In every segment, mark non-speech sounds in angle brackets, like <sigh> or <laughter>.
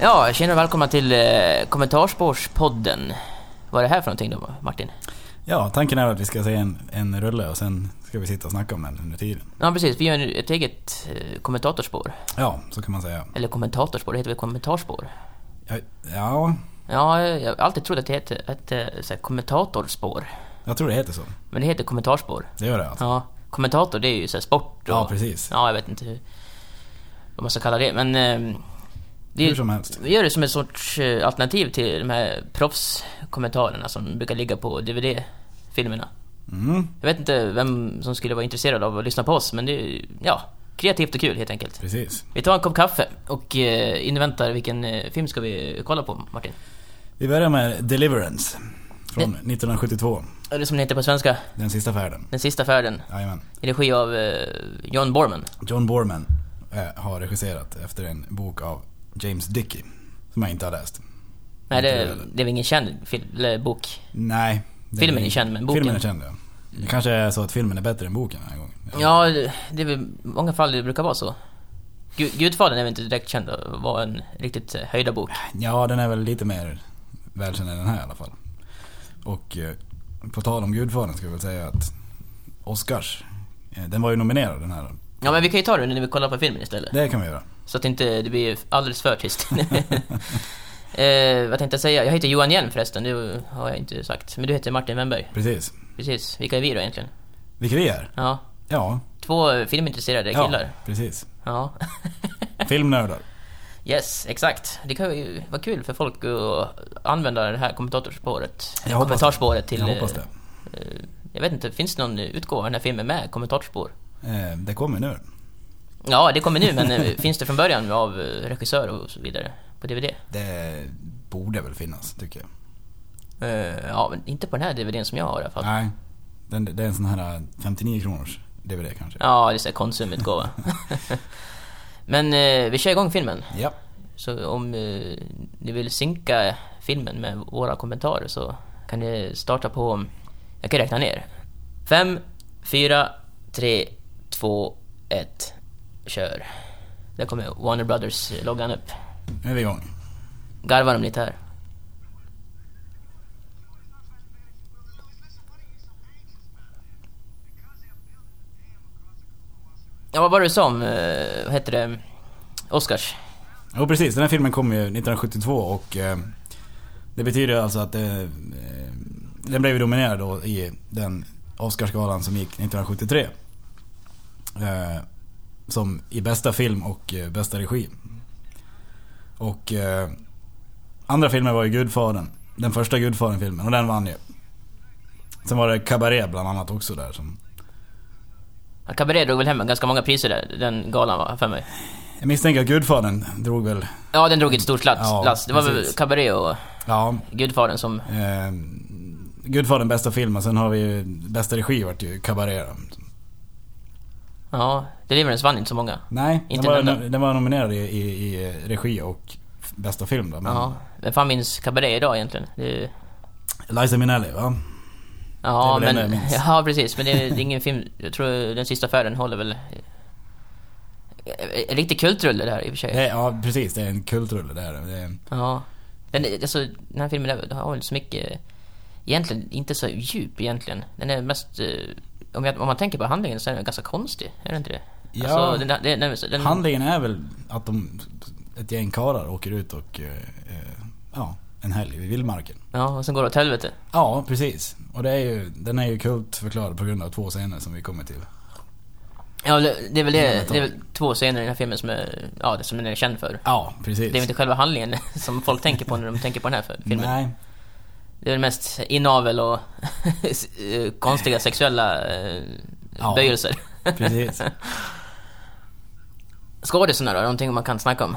Ja, tjena och välkomna till eh, Kommentarspårspodden. Vad är det här för någonting då, Martin? Ja, tanken är att vi ska se en, en rulle och sen ska vi sitta och snacka om den under tiden. Ja, precis. Vi gör en- ett eget eh, kommentatorspår. Ja, så kan man säga. Eller kommentatorspår, det heter väl kommentarspår? Ja, ja Ja, jag har alltid trott att det hette ett, eh, så här, kommentatorspår. jag tror det heter så. Men det heter kommentarspår. Det gör det alltså. Ja, kommentator det är ju så här sport och... Ja, precis. Ja, jag vet inte hur, vad man ska kalla det, men... Eh, det Hur som helst. Vi gör det som en sorts eh, alternativ till de här proffskommentarerna som brukar ligga på DVD-filmerna. Mm, Jag vet inte vem som skulle vara intresserad av att lyssna på oss, men det är ja, kreativt och kul helt enkelt. precis. Vi tar en kopp kaffe och eh, inväntar vilken eh, film ska vi kolla på, Martin? Vi börjar med Deliverance. Från 1972. Eller som det heter på svenska, Den sista färden. Den sista färden. Jajamän. I regi av John Borman. John Borman har regisserat efter en bok av James Dickey. Som jag inte har läst. Nej, det, det är väl ingen känd eller bok? Nej. Filmen är känd, men boken- Filmen är känd, ja. Det kanske är så att filmen är bättre än boken den här gången. Ja, det är väl många fall det brukar vara så. Gu- Gudfadern är väl inte direkt känd att vara en riktigt eh, höjda bok. Ja, den är väl lite mer välkänd än den här i alla fall. Och eh, på tal om Gudfadern ska jag väl säga att Oscars, eh, den var ju nominerad den här. Ja, men vi kan ju ta det när vi kollar på filmen istället. Det kan vi göra. Så att inte det blir alldeles för tyst. <laughs> eh, vad tänkte jag säga? Jag heter Johan Hjelm förresten, det har jag inte sagt. Men du heter Martin Wennberg. Precis. Precis. Vilka är vi då egentligen? Vilka vi är? Ja. Ja, Två eh, filmintresserade ja killar. precis. Ja. <laughs> Filmnördar. yes, exakt. Det kan ju vara kul för folk att använda det här kommentatorspåret. Jag hoppas Kommentarspåret till... Jag hoppas eh, det. eh, Jag vet inte, finns det någon utgåva av den här filmen med kommentatorspår? Eh, det kommer nu. Ja, det kommer nu, men eh, <laughs> finns det från början av eh, regissör och så vidare på DVD? Det borde väl finnas, tycker jag. Ja, men inte på den här DVDn som jag har i alla fall. Nej. Den, det är en sån här eh, 59 kronors DVD kanske. Ja, det är konsumutgåva. <laughs> <laughs> Men vi kör igång filmen. Ja. Så om ni vill synka filmen med våra kommentarer så kan ni starta på... Jag kan räkna ner. Fem, fyra, tre, två, ett. Kör. Där kommer Warner Brothers-loggan upp. Nu är vi igång. Garvar de lite här. Ja, vad var det du sa om, eh, vad heter det, Oscars? Jo precis, den här filmen kom ju 1972 och eh, det betyder alltså att eh, eh, den blev ju nominerad då i den Oscarsgalan som gick 1973. Eh, som i bästa film och eh, bästa regi. Och eh, andra filmen var ju Gudfadern. Den första Gudfadern-filmen och den vann ju. Sen var det Cabaret bland annat också där som... Ja, Cabaret drog väl hem ganska många priser där, den galan var för mig. Jag misstänker att Gudfadern drog väl... Ja, den drog ett stort lass. Ja, lass. Det var väl. Cabaret och Ja, Gudfadern som... Eh, Gudfadern bästa film och sen har vi ju bästa regi vart ju Cabaret. Ja, Deliverance vann inte så många. Nej, Inte den, en var, enda. den var nominerad i, i, i regi och bästa film då. Men Ja, vem fan minns Cabaret idag egentligen? Det Liza Minnelli va? ja, Det är väl men... det minns. <laughs> Ja, precis. Men det är, det är ingen film... Jag tror den sista färden håller väl... En riktig kultrulle det här i och för sig. Det, ja precis, det är en kultrulle där. Det är, Ja. Den, alltså, den här filmen den har väl så mycket... Egentligen inte så djup egentligen. Den är mest... Om, jag, om man tänker på handlingen så är den ganska konstig. Är den inte det? Ja, Alltså, den, den, den, handlingen är väl att de, ett gäng karlar åker ut och, eh, eh, ja, en helg i vildmarken. Ja, och sen går det åt helvete. Ja, precis. Och det är ju, den är ju kultförklarad på grund av två scener som vi kommer till. Ja, det är väl det, det är väl två scener i den här filmen som är, ja, som den är känd för. Ja, precis. Det är väl inte själva handlingen <laughs> som folk tänker på när de tänker på den här filmen. Nej, Det är väl mest inavel och <laughs> konstiga sexuella eh, Ja. böjelser. precis. <laughs> Skådisarna då, någonting man kan snacka om?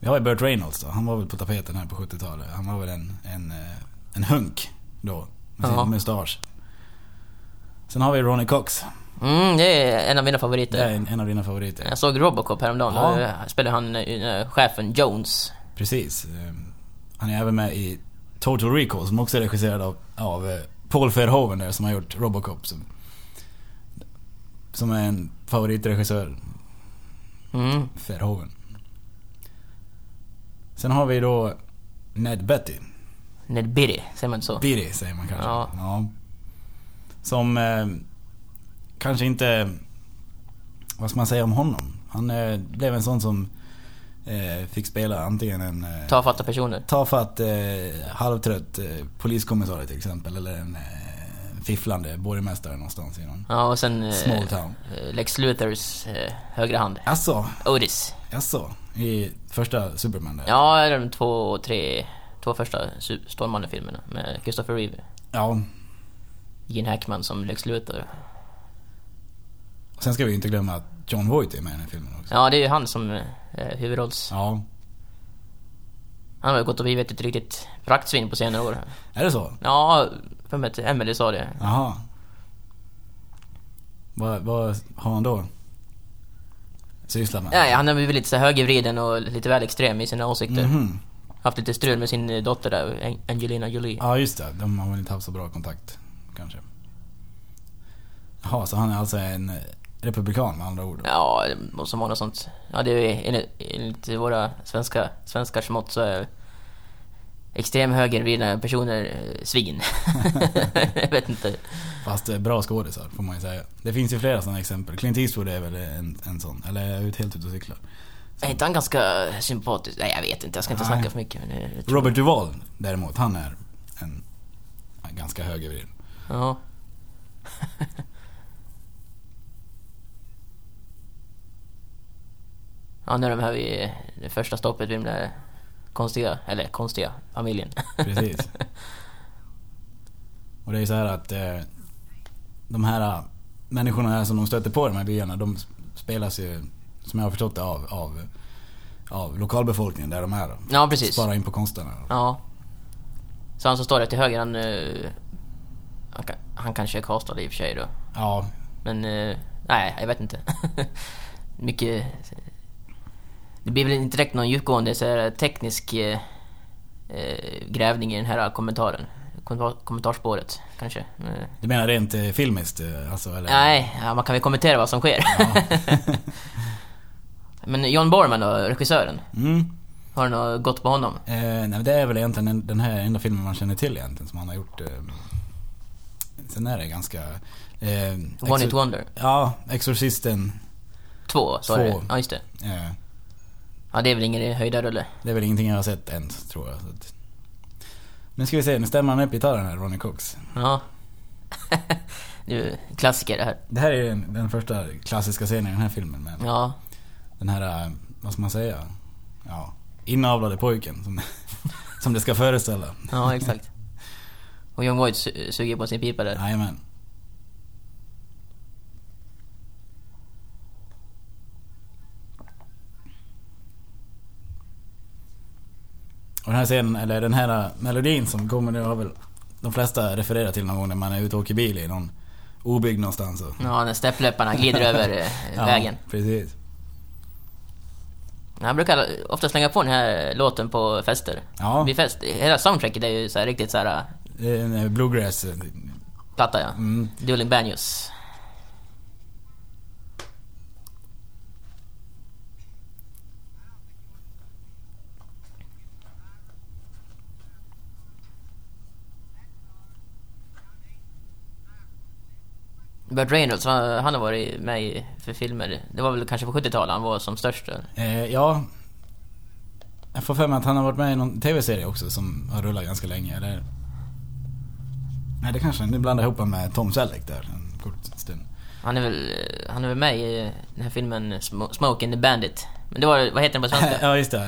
Vi har ju Burt Reynolds då. Han var väl på tapeten här på 70-talet. Han var väl en, en, eh, en hunk då. Med sin mustasch. Sen har vi Ronnie Cox. Mm, det är en av mina Det favoriter. är en, en av dina favoriter. Jag såg Robocop häromdagen. Ja. Då eh, spelade han eh, chefen Jones. Precis. Han är även med i Total Recall som också är regisserad av, av eh, Paul Verhoeven där som har gjort Robocop. Som, som är en favoritregissör. Mm. Verhoeven. Sen har vi då Ned Betty. Ned Biri, säger man inte så? Biri säger man kanske. Ja. Som eh, kanske inte... Vad ska man säga om honom? Han eh, blev en sån som fick spela antingen en... Eh, Tafatta personer. tafatt, eh, halvtrött eh, poliskommissarie till exempel. Eller en eh, fifflande borgmästare någonstans i någon Ja, och sen eh, small town. eh, Lex Luthers eh, högra hand. Jaså? Otis. Jaså? I första Superman där? Ja, de två, tre, två första Stålmannen-filmerna med Christopher Reeve. Ja. Gene Hackman som Lex Luthor. Sen ska vi inte glömma att John Voight är med i den här filmen också. Ja, det är ju han som eh, huvudrolls... Ja. Han har ju gått och blivit ett riktigt praktsvin på senare år. Är det så? Ja, för mig att Emily sa det. Jaha. Vad, vad har han då sysslat med? Nej, han har blivit lite så högervriden och lite väl extrem i sina åsikter. Mhm. Haft lite strul med sin dotter där, Ang- Angelina Jolie. Ja, just det. De har väl inte haft så bra kontakt, kanske. Jaha, så han är alltså en eh, republikan med andra ord? Ja, det måste vara något sånt. Ja, det är enligt, enligt våra svenska, svenskars mått så är extrem högervridna personer eh, svin. <laughs> jag vet inte. Fast eh, bra skådisar, får man ju säga. Det finns ju flera sådana exempel. Clint Eastwood är väl en, en sån. Eller är jag helt ute och cyklar? Är inte han ganska sympatisk? Nej, jag vet inte. Jag ska inte Nej. snacka för mycket. Robert Duvall däremot, han är en ganska högervriden. Ja. Ja, nu är de här vid det första stoppet vid den där konstiga, eller konstiga, familjen. Precis. <laughs> Och det är så här att eh, de här eh, människorna här som de stöter på i de här byarna, de spelas ju, som jag har förstått det, av, av, av lokalbefolkningen där de är. ja, precis. Spara in på konsterna. Ja. Så han som står där till höger, han... eh, han, han kanske är castad i och för sig då. Ja, Men, eh, nej, jag vet inte. <laughs> Mycket... Det blir väl inte direkt någon djupgående så teknisk eh, eh, grävning i den här kommentaren. Kommentar, kommentarspåret, kanske. Eh, du menar rent eh, filmiskt eh, alltså? Eller? Nej, ja, man kan väl kommentera vad som sker. <laughs> Men John Borman då, regissören? Mm. Har du något gott på honom? Eh, nej, men det är väl egentligen den, här enda filmen man känner till egentligen som han har gjort. Eh, sen är det ganska... Eh, One It Wonder? Ja, Exorcisten. Två, Två. det. Ja, just det. Eh, Ja, det är väl ingen höjdarrulle? det är väl ingenting jag har sett än, tror jag. Att... Nu ska vi se, nu stämmer han upp gitarren här, Ronnie Cox. Ja. <laughs> ju klassiker det här. Det här är den, den första klassiska scenen i den här filmen med Ja. den här, eh, vad ska man säga? Ja, inavlade pojken som, <laughs> som det ska föreställa. Ja, exakt. Och John Voight su- suger på sin pipa där. Jajamän. Och den här scenen, eller den här melodin som kommer nu har väl de flesta refererat till någon gång när man är ute och åker bil i någon obygd någonstans. Och, Ja, när steppläpparna glider <laughs> över ja, vägen. precis. Han brukar ofta slänga på den här låten på fester. Ja. Vid fest. Hela soundtracket är ju så riktigt så här eh, bluegrass. platta ja. Mm. Dueling Banjos. Burt Reynolds, han har varit med i, för filmer. Det var väl kanske på 70-talet han var som störst. Eh, ja. Jag får för mig att han har varit med i någon TV-serie också som har rullat ganska länge, eller? Nej, det kanske Nu blandar ihop med Tom Selleck där en kort stund. Han är väl, han är väl med i den här filmen Sm- Smoke and the Bandit. Men det var, vad heter den på svenska? <laughs> ja, just det.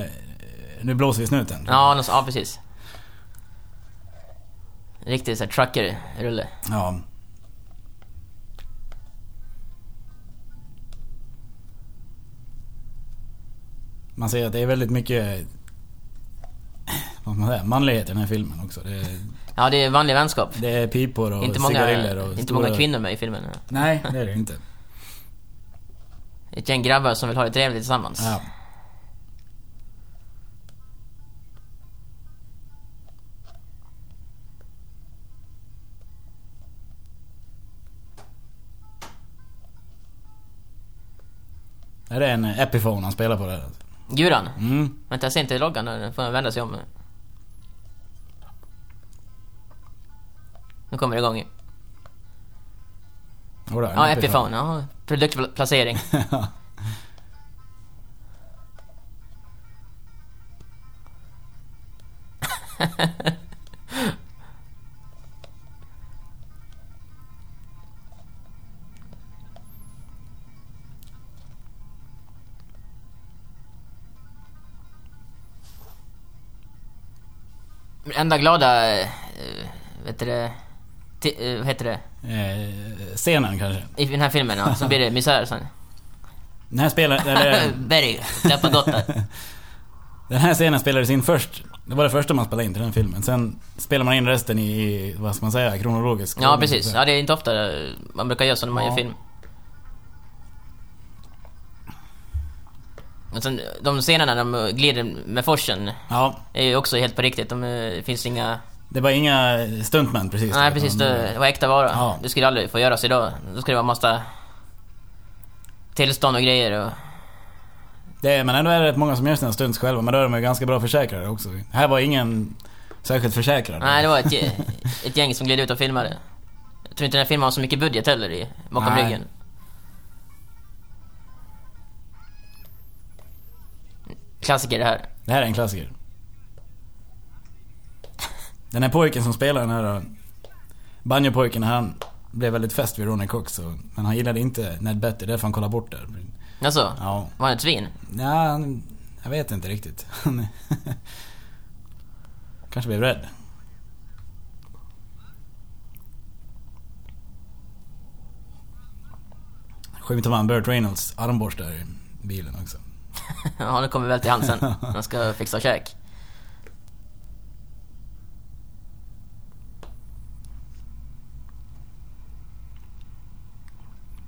Eh, nu blåser vi snuten. Ja, någon, ja precis. Riktig såhär trucker-rulle. Ja. Man ser att det är väldigt mycket vad man säga, manlighet i den här filmen också. Det är, Ja, det är vanlig vänskap. det är pipor och inte många, cigariller och inte stora- många kvinnor med i filmen. Nej, det är det inte. Ett gäng grabbar som vill ha det trevligt tillsammans. Ja. Är det en Epiphone han spelar på där? Guran. Mm. Vänta, jag ser inte loggan. Nu får jag vända sig om. Nu kommer det igång. Jodå, en Ja, Epiphone. Ja, produktplacering. <laughs> <laughs> Enda glada... eh, Vet du det... eh, Vad heter det? Eh, scenen kanske. I den här filmen, ja. Så blir det <laughs> misär sen. Den här spelen, eller, <laughs> där. <laughs> den här scenen spelades in först. Det var det första man spelade in till den filmen. Sen spelar man in resten i, vad ska man säga, kronologisk Ja, precis. Ja, det är inte ofta man brukar göra så när man Ja. gör film. Men sen, de scenerna när de glider med forsen. Ja, är ju också helt på riktigt. De, eh, det finns inga... det var inga stuntmän precis. Nej, precis. de- Det, var äkta vara. Ja. Det skulle aldrig få göras idag. Då skulle det vara massa tillstånd och grejer och... Det är, men ändå är det rätt många som gör sina stunts själva, men då är de ju ganska bra försäkrade också. Här var ingen särskilt försäkrad. Nej, det var ett, ett gäng som gled ut och filmade. Jag tror inte den här filmen har så mycket budget heller i, bakom Nej. ryggen. Klassiker det här. Det här är en klassiker. Den här pojken som spelar den här banjopojken, han blev väldigt fäst vid Ronny Cox. Och, men han gillade inte Ned Betty, därför han kollade bort det. Alltså, Ja, var han ett svin? ja jag vet inte riktigt. <laughs> Kanske blev rädd. Sjukt om han Burt Reynolds armborst där i bilen också. <laughs> Ja, det kommer väl till han sen. <laughs> Han ska fixa käk.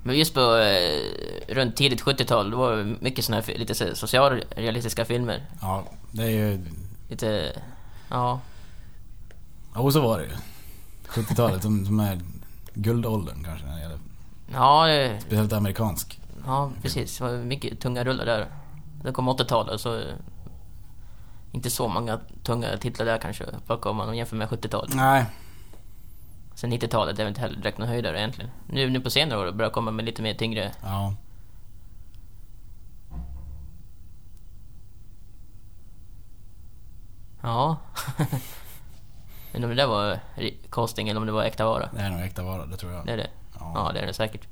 Men just på eh, runt tidigt 70-tal, då var det mycket såna här lite socialrealistiska filmer. Ja, det är ju... Lite... Ja. Och så var det ju. 70-talet som, som är guldåldern kanske när det gäller Ja, eh, speciellt amerikansk. ja, precis. Det var mycket tunga rullar där. Det kom 80-talet så... eh, Inte så många tunga titlar där kanske, plocka om man jämför med 70-talet. Nej, Sen 90-talet är väl inte heller direkt någon höjdare egentligen. Nu, nu på senare år börjar komma med lite mer tyngre. ja. Ja. <laughs> Men om det där var casting eller om det var äkta vara. Det är nog äkta vara, det tror jag. Det är det? Ja. Ja, det är det säkert.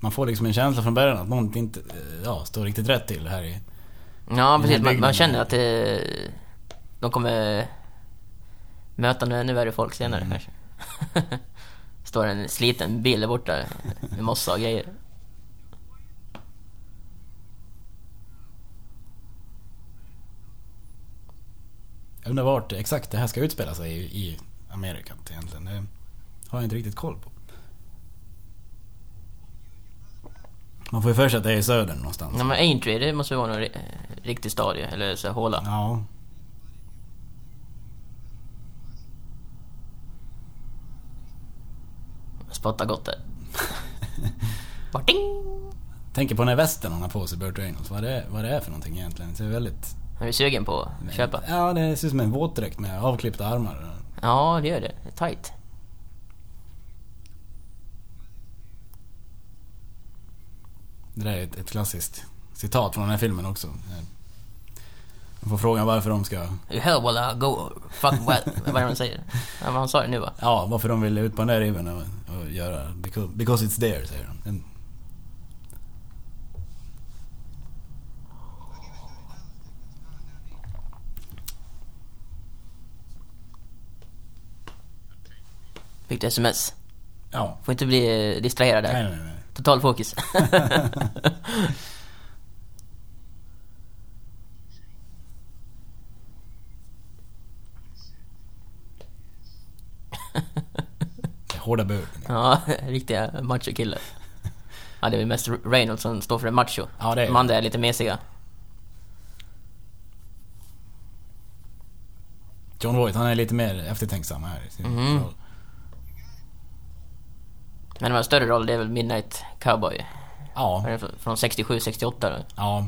Man får liksom en känsla från början att något inte ja, står riktigt rätt till här i... Ja, precis. Man, man känner att det, de kommer möta nu ännu värre folk senare Mm. kanske. <laughs> Står en sliten bil där borta med mossa och grejer. Jag undrar vart exakt det här ska utspela sig i, i Amerika egentligen. Det har jag inte riktigt koll på. Man får ju för sig att det är i södern någonstans. Ja, men Aintree, det måste vara någon ri- riktig stadie, eller så här håla. Ja. Spotta gott där. <laughs> Bara ding! Tänker på den här västen han har på sig, Burt Reynolds. Vad det, är, vad det är för någonting egentligen. Det ser väldigt... Är du sugen på att köpa? Ja, det ser ut som en våtdräkt med avklippta armar. Ja, det gör det. Det är tight. Det där är ett, ett klassiskt citat från den här filmen också. Man får frågan varför de ska... You hell will I go fuck well. <laughs> Vad man säger? Ja, han sa det nu va? Ja, varför de vill ut på den där riven och, och göra... Because, because it's there, säger de. En, Fick du sms? ja. Får inte bli eh, distraherad där. Nej, nej, nej. Total fokus. <laughs> Hårda bud. ja, riktiga machokillar. Ja, det är väl mest Reynolds som står för det macho. Ja, det är De andra är lite mesiga. John Voight, han är lite mer eftertänksam här roll. Men en större roll det är väl Midnight Cowboy. Ja, Från 67, 68 då. ja.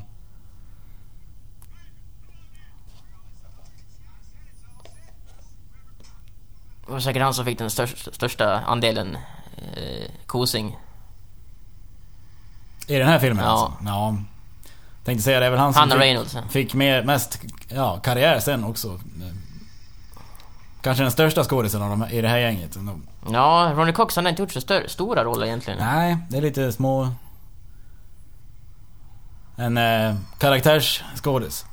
Det var säkert han som fick den största, största andelen eh, kosing. I den här filmen Ja. alltså? Ja. Tänkte säga det är väl han som Han fick, Reynolds. fick mer, mest ja, karriär sen också. Kanske den största skådisen av de här, i det här gänget. Ja, Ronny Cox han har inte gjort så stör, stora roller egentligen. Nej, det är lite små... En eh, karaktärsskådis.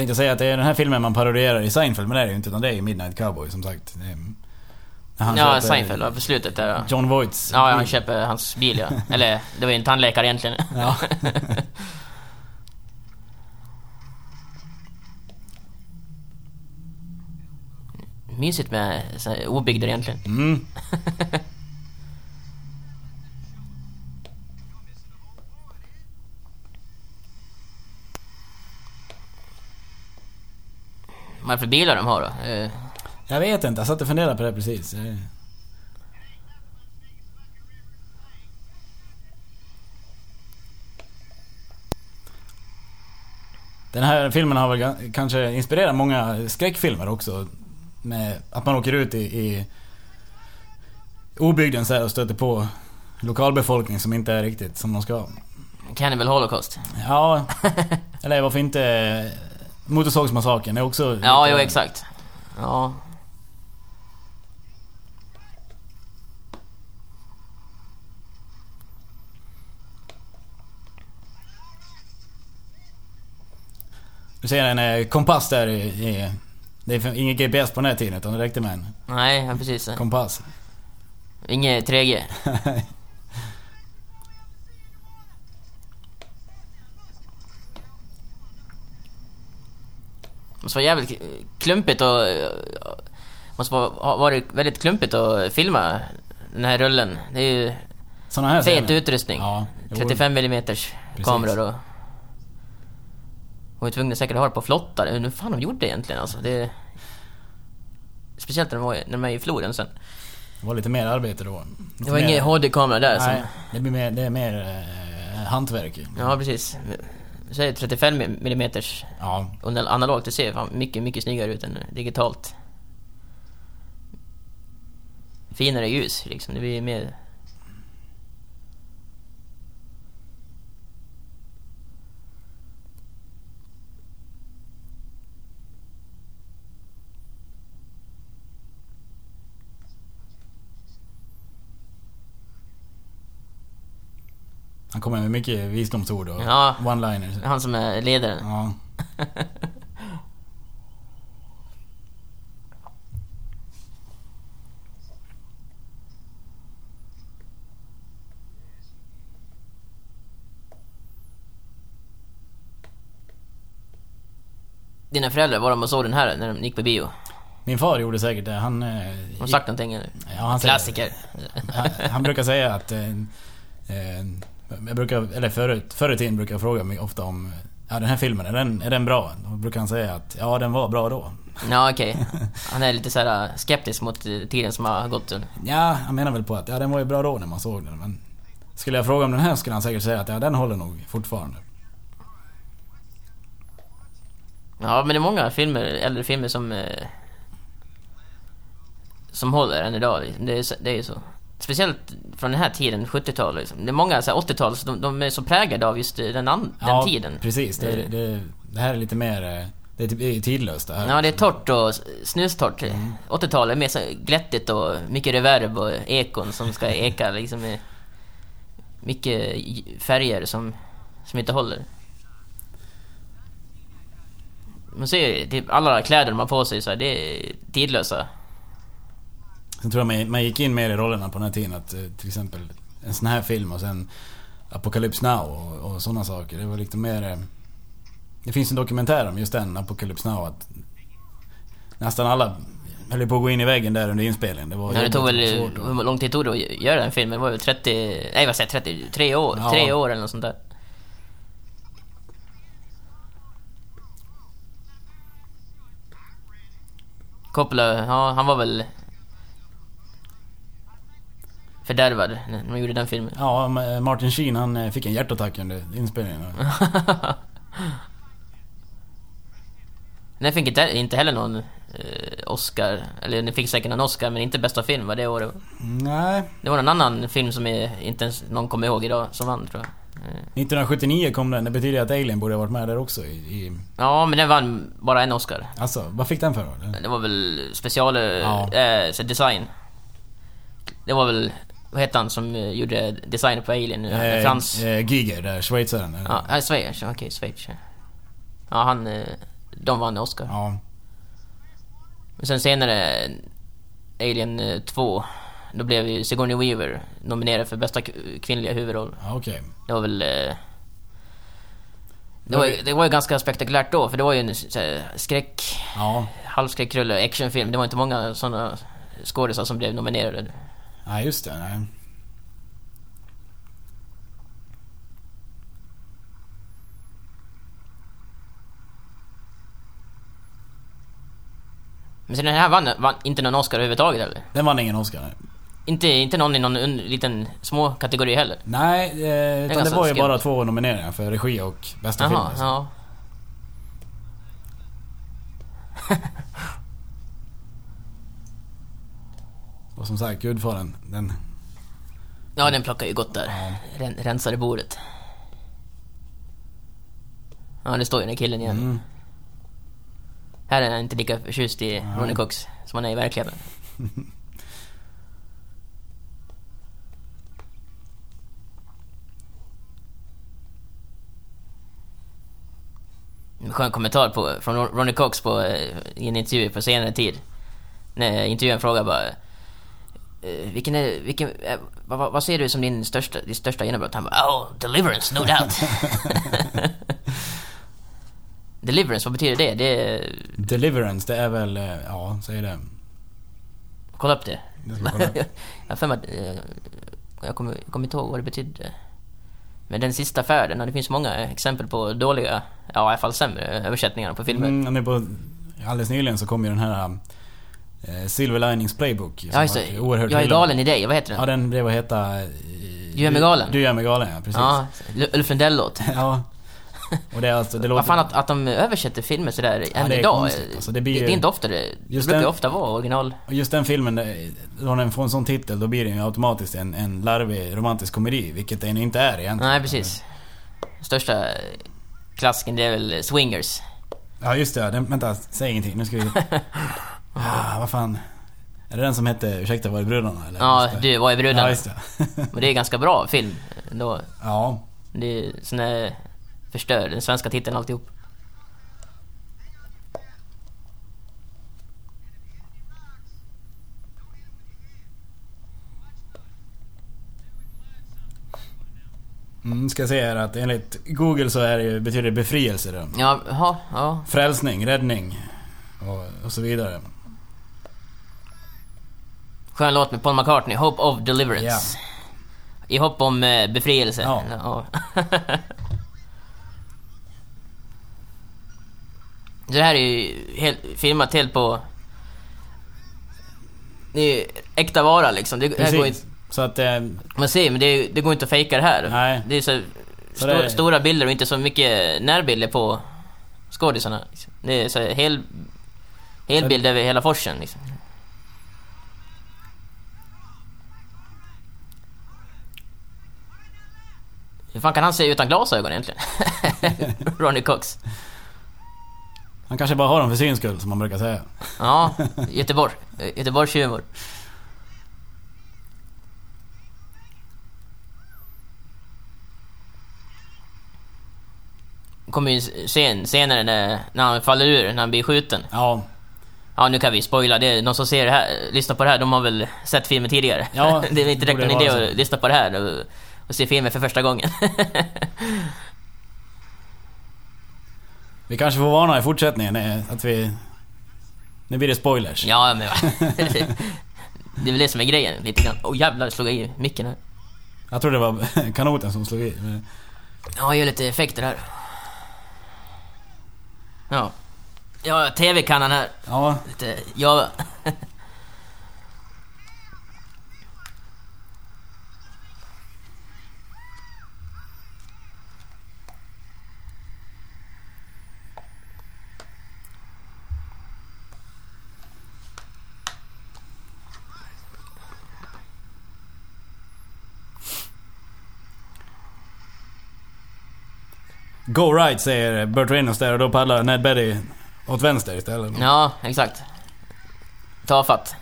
Tänkte säga att det är den här filmen man parodierar i Seinfeld, men det är det ju inte. Utan det är ju Midnight Cowboy som sagt. Han ja, Seinfeld var på slutet där. John Voights Ja, han köper hans bil ja. <laughs> Eller, det var ju en tandläkare egentligen. Ja. <laughs> Mysigt med obygder egentligen. Mm. <laughs> Vad är det för bilar de har då? Eh, Jag vet inte, jag satt och funderade på det precis. Eh, Den här filmen har väl kanske inspirerat många skräckfilmer också. Med att man åker ut i, i obygden så och stöter på lokalbefolkning som inte är riktigt som de ska. Cannibal Holocaust. Ja, <laughs> eller varför inte Motorsågsmassakern är också... Ja, lite- jo exakt. Ja. Du ser en eh, kompass där i, i... Det är ingen GPS på den här tiden utan det räckte med en Nej, ja, precis. kompass. Inget 3G. <laughs> måste vara jävligt klumpigt och... Måste vara, ha varit väldigt klumpigt att filma den här rullen. Det är ju Såna här fet scener. utrustning. Ja, jo. 35 mm kameror och... Och var tvungna säkert att ha det på flottar. Hur fan de gjorde det egentligen alltså? Det... Speciellt när de, var, när de är i floden sen. Det var lite mer arbete då. Det var ingen HD-kamera där Nej, som... det, blir mer, det är mer eh, hantverk. Ja, precis. Säg 35 mm Ja. och analogt, det ser fan mycket, mycket snyggare ut än digitalt. Finare ljus liksom, det blir mer... Han kommer med mycket visdomsord och Ja. one-liners. Han som är ledaren. Ja. Dina föräldrar, var de och såg den här när de gick på bio? Min far gjorde säkert det. Han... eh, Har de sagt någonting eller? Ja, han säger- Klassiker. Han, han brukar säga att... Eh, eh, jag brukar, eller förut, förr i tiden brukar jag fråga mig ofta om... Ja den här filmen, är den, är den bra? Då brukar han säga att ja den var bra då. Ja, okej. Han är lite så här äh, skeptisk mot tiden som har gått. Ja, han menar väl på att ja den var ju bra då när man såg den men... Skulle jag fråga om den här skulle han säkert säga att ja den håller nog fortfarande. Ja, men det är många filmer, äldre filmer som... Eh, som håller än idag. Det, är, det är ju så. Speciellt från den här tiden, 70-talet. Liksom. Det är många så här 80-tal, så de, de är så präglade av just eh, den, an, den ja, tiden. precis. Det, det, det här är lite mer... eh, Det är typ- det är tidlöst det här. Ja, det är torrt och snustort. 80-talet är mer så glättigt och mycket reverb och ekon som ska <laughs> eka liksom. Med mycket färger som, som inte håller. Man ser ju typ alla kläder de har på sig så här, det är tidlösa. Sen tror jag man, man gick in mer i rollerna på den här tiden att eh, till exempel en sån här film och sen Apocalypse Now och, och sådana saker. Det var lite mer... eh, Det finns en dokumentär om just den, Apocalypse Now, att nästan alla höll ju på att gå in i väggen där under inspelningen. Det var Ja, det tog väl... svårt och- Hur lång tid tog det att göra den filmen? Det var väl 30... Nej vad säger jag? 33 år? Ja. Tre år eller något sånt där. Coppola, ja han var väl... Fördärvad när de gjorde den filmen. Ja, men Martin Sheen han eh, fick en hjärtattack under inspelningen. <laughs> Den fick inte, inte heller någon eh, Oscar, eller den fick säkert någon Oscar men inte bästa film var det året. Nej. Det var en annan film som är, inte ens någon kommer ihåg idag som vann tror jag. Eh, 1979 kom den. Det betyder att Alien borde ha varit med där också i... i Ja, men den vann bara en Oscar. alltså, vad fick den för då? Det var väl special... Ja. Eh, design. Det var väl... Vad hette han som eh, gjorde designen på Alien? Eh, Frans... Eh, Giger, där, schweizaren. Ja, Schweiz. Okej, Schweiz. ja. Han... eh, De vann Oscar. ja. Men sen senare, Alien eh, 2, då blev ju Sigourney Weaver nominerad för bästa kvinnliga huvudroll. Ja, okej. Det var väl... eh, Det var, det var ju ganska spektakulärt då, för det var ju en här, skräck... Ja. Halvskräckrulle, actionfilm. Det var inte många sådana skådisar som blev nominerade. Nej, just det. Nej. Men sen den här vann, vann inte någon Oscar överhuvudtaget eller? Den vann ingen Oscar. Nej, Inte, inte någon i någon un, liten små kategori heller? nej eh, utan det var ju bara två nomineringar för regi och bästa film. Jaha, alltså. ja. <laughs> Och som sagt, Gudfadern, den... Ja, den plockar ju gott där. Ren, rensade bordet. Ja, det står ju den här killen igen. Mm. Här är han inte lika förtjust i Ronny Cox som han är i verkligheten. <laughs> En skön kommentar på, från Ron- Ronny Cox på, eh, i en intervju på senare tid. När intervjuaren frågar bara vilken är, vilken, eh, vad, vad, vad ser du som din största, ditt största genombrott? Han bara oh, deliverance, no doubt. <laughs> deliverance, vad betyder det? Det är, Deliverance, det är väl... eh, Ja, säg det. kolla upp det. Jag kolla. <laughs> jag har för mig att, eh, jag kommer, jag kommer inte ihåg vad det betydde. Men den sista färden, och det finns många exempel på dåliga, ja i alla fall sämre översättningar på filmer. Mm, på, alldeles nyligen så kom ju den här eh, Silver Linings Playbook. ja just det. oerhört Jag är galen i dig, vad heter den? Ja, den blev att heta... eh, Du gör mig galen. Du gör mig galen, ja. Precis. Ja, Ulf Lundell-låt. <laughs> Ja. Och det är alltså... Det låter... Vad fan att, att de översätter filmer sådär än det är idag. konstigt, alltså, det blir ju- det är inte ofta det... Det Just brukar ju den- ofta vara original. Just den filmen, det- då den får en sån titel, då blir den ju automatiskt en, en larvig romantisk komedi. Vilket den inte är egentligen. Nej, precis. Största klassiken det är väl Swingers. Ja, just det. Den, vänta, säg ingenting. Nu ska vi... <laughs> ah, vad fan. Är det den som hette Ursäkta, var är brudarna? Eller? Ja, du, vad är brudarna? Ja, just det. <laughs> Men det är ganska bra film ändå. ja. Det är sån där förstör den svenska titeln alltihop. Mm, ska jag säga här att enligt Google så är det ju, betyder det befrielse då. Ja, ja, ja. Frälsning, räddning och, och så vidare. Skön låt med Paul McCartney, Hope of Deliverance. Ja. I hopp om eh, befrielse. Ja. <laughs> Ja. det här är ju helt, filmat helt på... Det är ju äkta vara liksom. Det, här går inte, Precis. Så att... Eh, man ser, men det, det går inte att fejka det här. Nej. Det är så, Så sto- det stora bilder och inte så mycket närbilder på skådisarna. Liksom. Det är så hel, helbild över hela forsen liksom. Hur fan kan han se utan glasögon egentligen? <laughs> Ronny Cox. han kanske bara har dem för syns skull, som man brukar säga. Ja, Göteborg. Göteborgs humor. Kommer ju en scen senare när, när han faller ur, när han blir skjuten. Ja. Ja, nu kan vi spoila. Det är någon som ser det här, lyssnar på det här, de har väl sett filmen tidigare. Ja, <laughs> det är inte direkt någon idé att lyssna på det här och, se filmen för första gången. Vi kanske får varna i fortsättningen eh, att vi... Nu blir det spoilers. Ja, men... det är väl det som är grejen, lite grann. Åh oh, jävlar, slog jag i micken här. Jag tror det var <laughs> kanoten som slog i. men- Ja, jag gör lite effekter här. Ja. Ja, TV-kannan här. Ja, Lite, ja... Go right säger Burt Reynolds där och då paddlar Ned Betty åt vänster istället. Ja, exakt. Tafatt.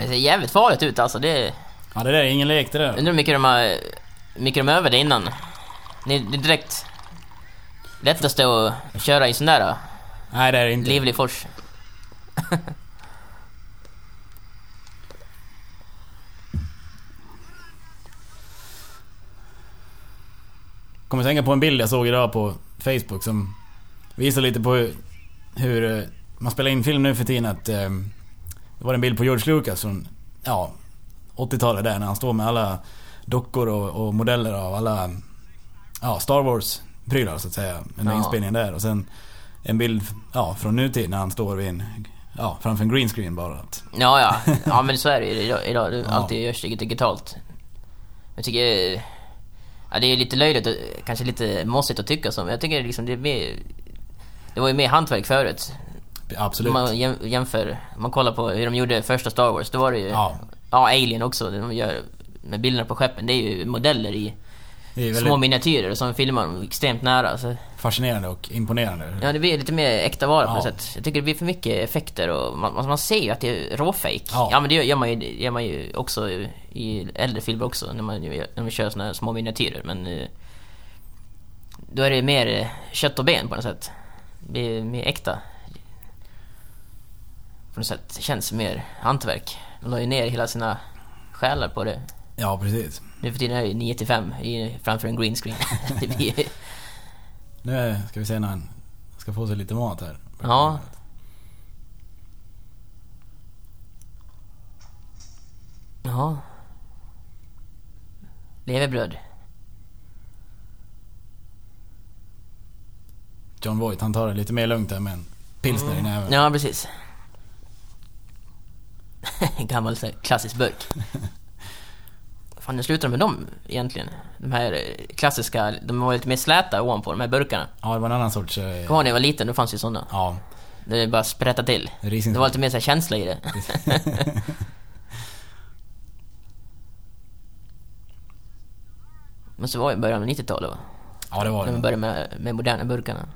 Det ser jävligt farligt ut alltså. Det... Ja, det där är ingen lek det där. Undrar hur mycket de har... mycket de övade innan. Det är det är direkt... Lättaste att köra i sån där Nej, det är det inte. livlig fors. <laughs> Kommer tänka på en bild jag såg idag på Facebook som visar lite på hur, hur eh, man spelar in film nu för tiden. Att, eh, det var en bild på George Lucas från ja, 80-talet där när han står med alla dockor och, och modeller av alla ja, Star Wars-prylar så att säga. Under Ja. inspelningen där. Och sen en bild ja, från nutid när han står vid en, ja, framför en green screen bara. Att, Ja, ja. Ja, men så är det ju idag. idag. <laughs> Ja. görs digitalt. Jag tycker... Ja, det är lite löjligt och kanske lite mossigt att tycka så, men jag tycker liksom det är mer... Det var ju mer hantverk förut. absolut. Man jäm- jämför, man kollar på hur de gjorde första Star Wars, då var det ju... Ja. Ja, Alien också, de gör med bilderna på skeppen, det är ju modeller i Är små väldigt miniatyrer som filmar dem extremt nära. Så, fascinerande och imponerande. ja, det blir lite mer äkta vara på Ja. något sätt. Jag tycker det blir för mycket effekter och man, man ser ju att det är råfejk. Ja. Ja. men det gör man ju, gör man ju också i äldre filmer också, när man, när man kör såna här små miniatyrer. Men eh, då är det mer eh, kött och ben på något sätt. Det blir mer äkta. På något sätt. Det känns mer hantverk. De la ju ner hela sina själar på det. Ja, precis. Nu för tiden är det 9 till 5 i, framför en green screen. <laughs> blir, Nu ska vi se när han ska få sig lite mat här. ja. Ja. Leverbröd. John Voight, han tar det lite mer lugnt där med en pilsner i näven. Ja, precis. <laughs> Gammal klassisk burk. <laughs> Fan, nu slutar de med dem egentligen. De här eh, klassiska, de var lite mer släta ovanpå, de här burkarna. Ja, det var en annan sorts... eh, Kommer när jag var liten? Då fanns ju sådana. Ja, Det är bara sprätta till. risings... Det var lite mer så här känsla i det. <laughs> Men så var det i början av 90-talet va? Ja, det var När man det. började med, med moderna burkarna.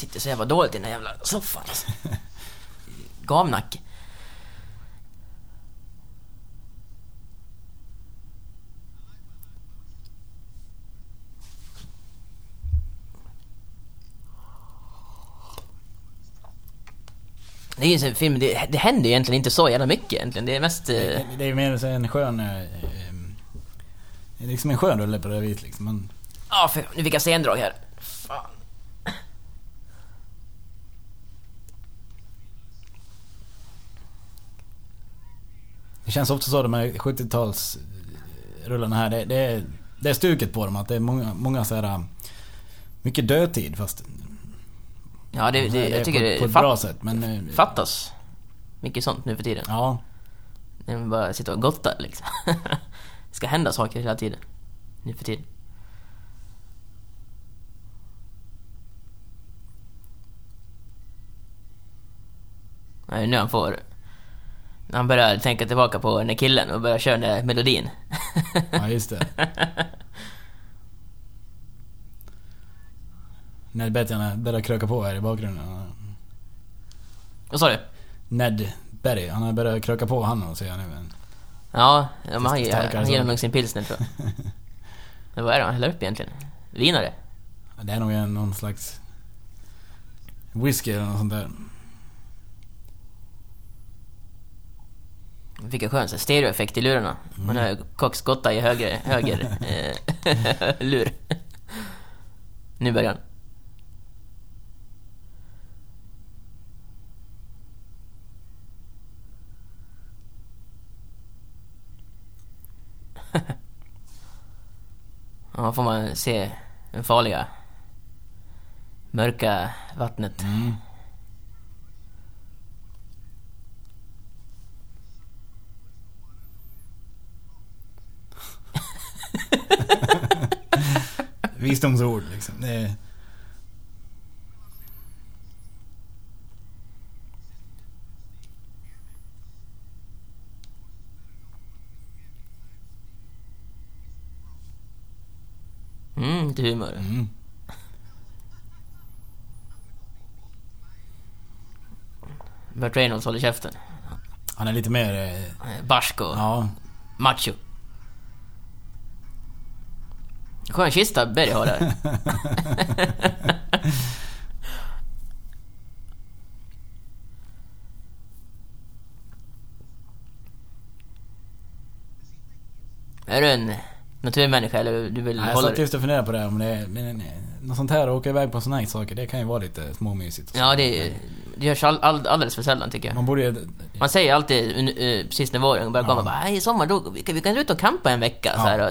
Sitter så jävla dåligt i den här jävla soffan alltså. Gamnacke. Det är ju en film, det, det händer ju egentligen inte så jävla mycket egentligen. Det är mest... Eh, Det- Det är mer en skön... eh, eh, Det är liksom en skön rulle på det viset liksom. Man, Ja, för nu fick jag sendrag här. Fan. Det känns ofta så de här 70-tals rullarna här. Det, det, är, det är stuket på dem att det är många, många så här... eh, Mycket dödtid fast... Ja, det, det, jag tycker på, det på ett fat, bra sätt men... eh, fattas mycket sånt nu för tiden. Ja. När man bara sitter och gottar liksom. det <laughs> ska hända saker hela tiden. Nu för tiden. Nej, nu han får... När han börjar tänka tillbaka på den där killen och börjar köra den där melodin. <laughs> Ja, just det. Ned Betty han börjar kröka på här i bakgrunden. Vad sa du? Ned Betty, han har börjat kröka på han och säger nu. Men... Ja, men han, han ger nog sin pilsner tror jag. <laughs> Men vad är det han häller upp egentligen? Vinare? Det är nog någon slags whisky eller något sånt där. Fick en skön stereoeffekt i lurarna. Man har Cox Gotta i höger, höger <laughs> eh, <laughs> lur. Nu börjar den. <laughs> Ja, får man se det farliga mörka vattnet. Mm. Visdomsord liksom. Det. Mm, lite humor. Mm. Burt Reynolds håller käften. Han är lite mer... eh, Eh, Barsk och Ja, macho. Skön kista Berry har där. <laughs> Är du en naturmänniska eller du vill Nej, jag hålla satt dig? just och funderade på det. Om det är, men, men, något sånt här, åka iväg på såna här saker, det kan ju vara lite småmysigt. Ja, det, det görs all, all, alldeles för sällan tycker jag. Man borde. Man säger alltid uh, precis när våren börjar komma, bara, "Nej, i sommar då, vi kan, vi kan ut och campa en vecka så här, och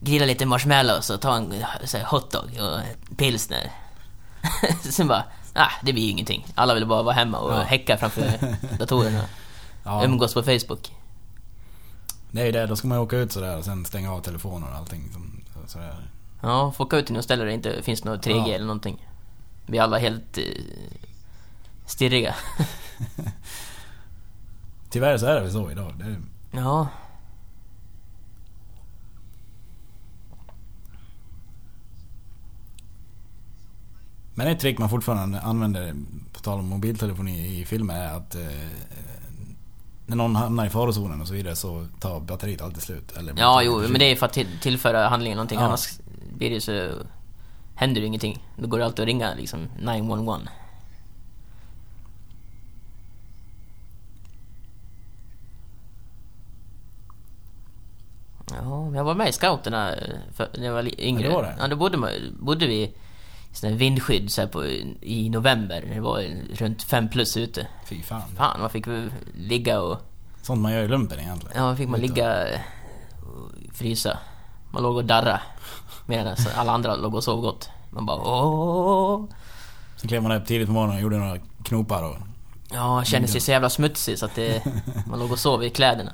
grilla lite marshmallows och ta en så här, hotdog och pilsner. <laughs> Sen bara, ah, det blir ju ingenting. Alla vill bara vara hemma och Ja. häcka framför <laughs> datorerna. Ja, Umgås på Facebook. det är ju det. Då ska man ju åka ut sådär och sen stänga av telefonen och allting. Som, så- sådär. Ja, få åka ut till något ställe där det inte finns något 3G Ja. eller någonting. Vi är alla helt uh, stirriga. <laughs> Tyvärr så är det väl så idag. Det är, ja. Men ett trick man fortfarande använder, på tal om mobiltelefoni i filmer, är att eh, när någon hamnar i farozonen och så vidare så tar batteriet alltid slut. Eller Ja, jo, men det är för att till, tillföra handlingen någonting. Ja. Annars blir det så... Händer det ingenting. Då går det alltid att ringa liksom 911. Ja, jag var med i scouterna eh, för, när jag var yngre. Ja, det var det. Ja, då bodde, bodde vi sån här vindskydd så på, i november. när Det var runt fem plus ute. Fy fan. Fan, man fick ligga och... Sånt man gör i lumpen egentligen. Ja, fick man Ute och- ligga och frysa. Man låg och darra. Medan alla andra låg och sov gott. Man bara åh. Sen klev man upp tidigt på morgonen och gjorde några knopar och... Ja, kände sig så jävla smutsig så att det, <laughs> man låg och sov i kläderna.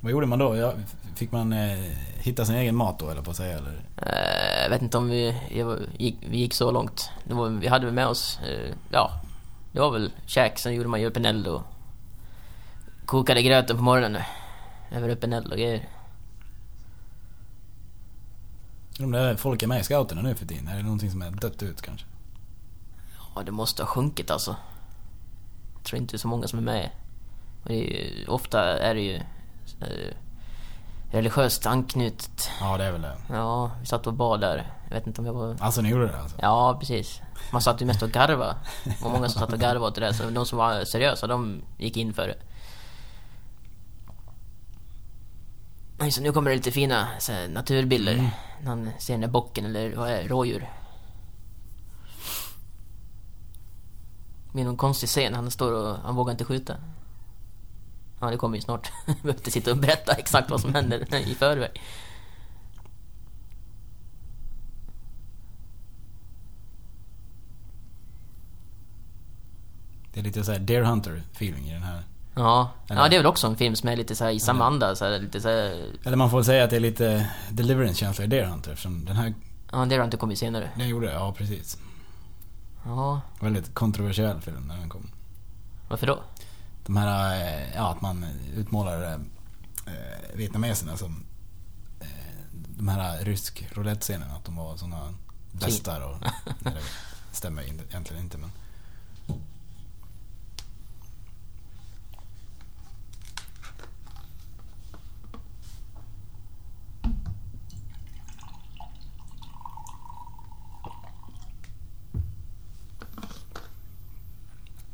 Vad gjorde man då? Ja, fick man eh, hitta sin egen mat då eller på att säga eller? Eh, Jag vet inte om vi, gick, vi gick så långt. Var, vi hade med oss, eh, ja, det var väl käk. Sen gjorde man ju upp en eld och kokade gröten på morgonen. Över upp en eld och grejer. Om det är folk är med i scouterna nu för tiden, är det någonting som är dött ut kanske? Ja, det måste ha sjunkit alltså. Jag tror inte det är så många som är med. Är ju, ofta är det ju eh, religiöst anknutet. Ja det är väl det. Ja, vi satt och bad där. Jag vet inte om jag var... Alltså ni gjorde det alltså? Ja, precis. Man satt ju mest och garva. Det var många som satt och garvade åt det där. Så de som var seriösa, de gick in för det. Så nu kommer det lite fina här, naturbilder. När han ser den där bocken eller vad är det, rådjur. Det blir någon konstig scen. Han står och han vågar inte skjuta. Ja, det kommer ju snart. <laughs> Vi behöver inte sitta och berätta exakt vad som händer i förväg. Det är lite såhär Deer Hunter feeling i den här. Ja, Eller- ja det är väl också en film som är lite så här i samma anda. Så här, lite så här, Eller man får säga att det är lite Deliverance-känsla i Deer Hunter eftersom den här, ja, det har inte kommit senare. den gjorde det, ja precis. Ja, Väldigt kontroversiell film när den kom. varför då? De här, eh, ja att man utmålar eh, vietnameserna som eh, de här rysk roulette-scenerna, att de var såna bestar och... nej, det stämmer egentligen inte men...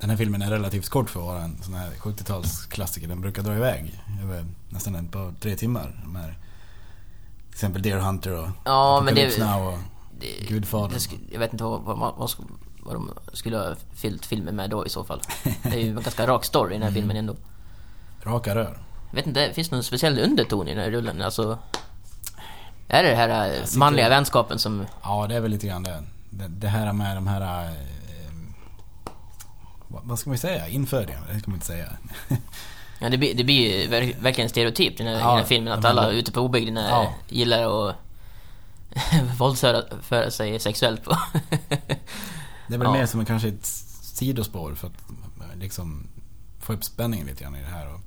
Den här filmen är relativt kort för att vara en sån här 70-talsklassiker. Den brukar dra iväg över nästan ett par, tre timmar. De här, till exempel Deer Hunter och Ja, men det- Now och Det, Gudfadern. jag vet inte vad, vad, vad, vad de skulle ha fyllt filmen med då i så fall. Det är ju en ganska rak story i den här <laughs> filmen ändå. Raka rör. Jag vet inte, finns det någon speciell underton i den här rullen? Alltså... Är det den här eh, manliga vänskapen som... Ja, det är väl lite grann det. Det, det här med de här... Vad, ska man säga? Infödingarna? Det ska man inte säga. Ja, det blir, det blir ju ver- verkligen stereotypt i den här, Ja, den här filmen. Att alla ute på obygderna Ja. gillar att <laughs> våldsföra sig sexuellt på. Det är väl Ja. mer som kanske ett sidospår för att liksom få upp spänningen lite grann i det här. Och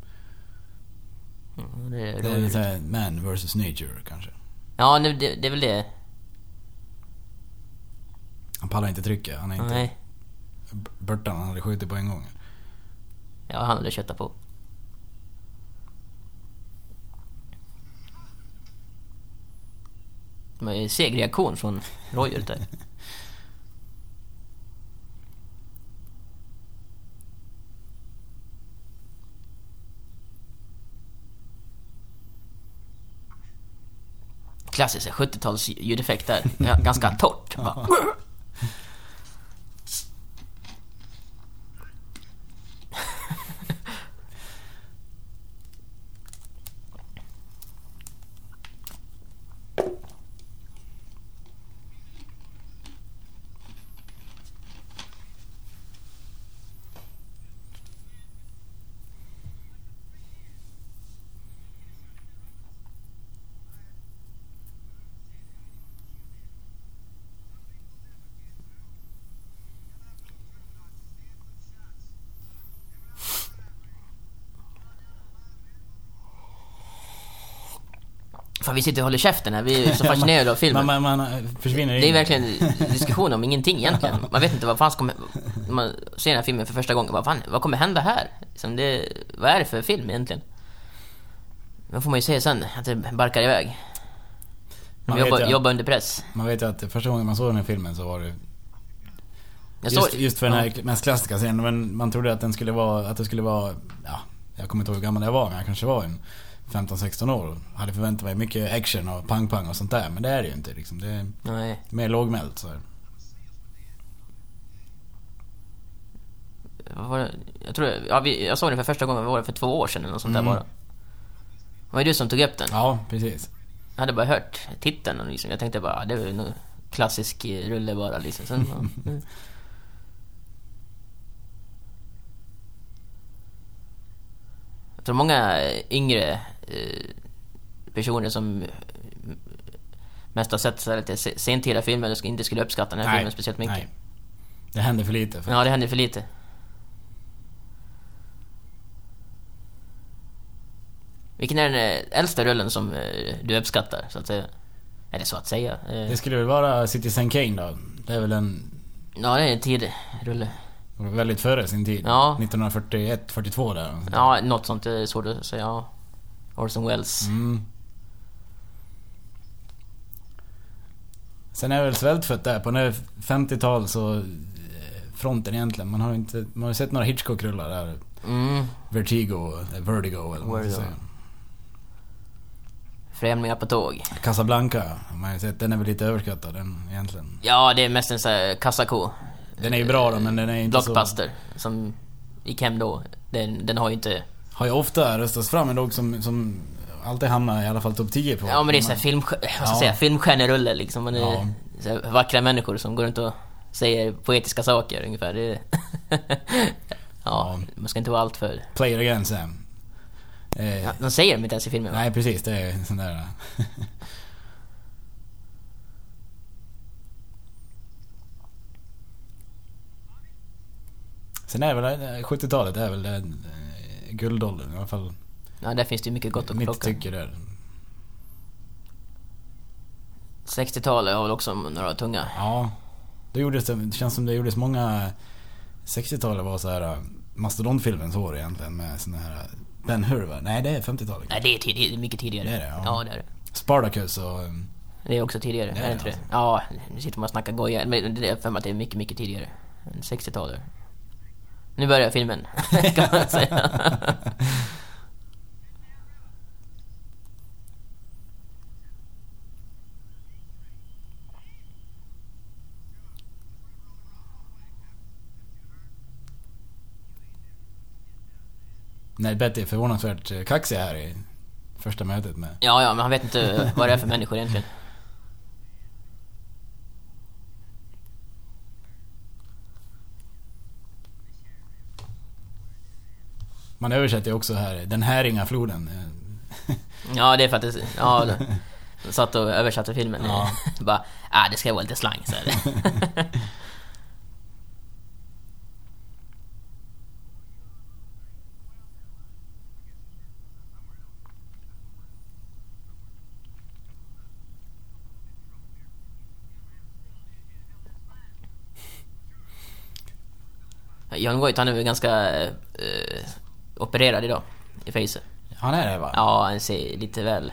Mm, det, det är lite man versus nature kanske. Ja, det, det, det är väl det. Han pallar inte trycket. Han är inte... Nej. Burtan, han hade skjutit på en gång. Ja, han hade köttat på. Det var ju seg reaktion från rådjuret där. Klassisk 70-tals ljudeffekt där. Ganska torrt. <laughs> Bara. Fan, vi sitter och håller käften här. Vi är så fascinerade av filmen. <laughs> Man, man, man försvinner Det är verkligen <laughs> diskussion om ingenting egentligen. Man vet inte vad fan ska kommer... När man ser den här filmen för första gången, vad fan, vad kommer hända här? Liksom det, vad är det för film egentligen? Det får man ju se sen, att det barkar iväg. Man jobbar, ju- jobbar under press. Man vet ju att första gången man såg den här filmen så var det just, just för den här ja. mest klassiska scenen. Men man trodde att den skulle vara, att det skulle vara, ja, jag kommer inte ihåg hur gammal jag var men jag kanske var en 15-16 år. Hade förväntat mig mycket action och pang-pang och sånt där. Men det är det ju inte liksom. Det är Nej. mer lågmält så här. Vad var det? Jag tror, ja, vi, jag såg den för första gången, var det, för två år sedan eller något sånt där Mm. bara. Det var ju du som tog upp den. Ja, precis. Jag hade bara hört titeln och liksom, jag tänkte bara, ah, det är väl någon klassisk eh, rulle bara liksom. Sen, ja, <laughs> Jag tror många eh, yngre eh, personer som eh, mest har sett så här lite se- sentida filmer eller inte skulle uppskatta den här filmen speciellt mycket. Nej. Det händer för lite. För Ja, det händer för lite. Vilken är den äldsta rullen som du uppskattar, så att säga? Är det så att säga? Det skulle väl vara Citizen Kane då. Det är väl en Ja, det är en tidig rulle. Väldigt före sin tid. Ja. 1941, 42 där. Ja, något sånt är svårt att säga. Ja. Orson Welles. Mm. Sen är väl svältfött där på den här 50-tal så eh, fronten egentligen. Man har ju inte, man har sett några Hitchcock-rullar där. Mm. Vertigo, eh, Vertigo eller vad man ska säga. Främlingar på tåg. Casablanca har man ju sett. Den är väl lite överskattad den egentligen. Ja, det är mest en sån här kassako. Den är ju bra då men den är inte så... Blockbuster. Som gick hem då. Den, den har ju inte... Har ju ofta röstats fram en dog som, som alltid hamnar i alla fall topp 10 på. Ja men det är såhär film... Vad ska jag Ja. säga? Filmstjärnerulle liksom. Är Ja. så vackra människor som går runt och säger poetiska saker ungefär. Det <laughs> ja, Ja. man ska inte vara allt för... Play it again Sam. Eh, de säger de inte ens i filmen va? Nej precis, det är sån där... <laughs> Sen är väl det- 70-talet är väl eh, guldåldern i alla fall. Ja, där finns det ju mycket gott att Mitt plocka. tycke där. 60-talet har väl också några tunga. Ja. Det, gjordes, det känns som det gjordes många... 60-talet var så här eh, mastodontfilmens år egentligen med såna här... Ben Hur va? Nej det är 50-talet. Nej, det är, tid, det är mycket tidigare. Det är det, ja. ja. det är det. Spartacus och... eh, Det är också tidigare, Det är det inte det? alltså. Ja, nu sitter man och snackar goja. Men det är för mig att det är mycket, mycket tidigare än 60-talet. Nu börjar filmen, <laughs> kan man säga. Ned Betty är förvånansvärt eh, kaxig här i första mötet med... Ja, ja, men han vet inte vad det är för människor egentligen. Man översätter ju också här, den här inga floden. <laughs> Ja, det är för att det... Ja, de satt och översatte filmen. Ja. <laughs> Bara, ah, det ska vara lite slang, så. <laughs> John Voight, han är väl ganska eh, opererad idag i facet. Han är det va? Ja, han ser lite väl...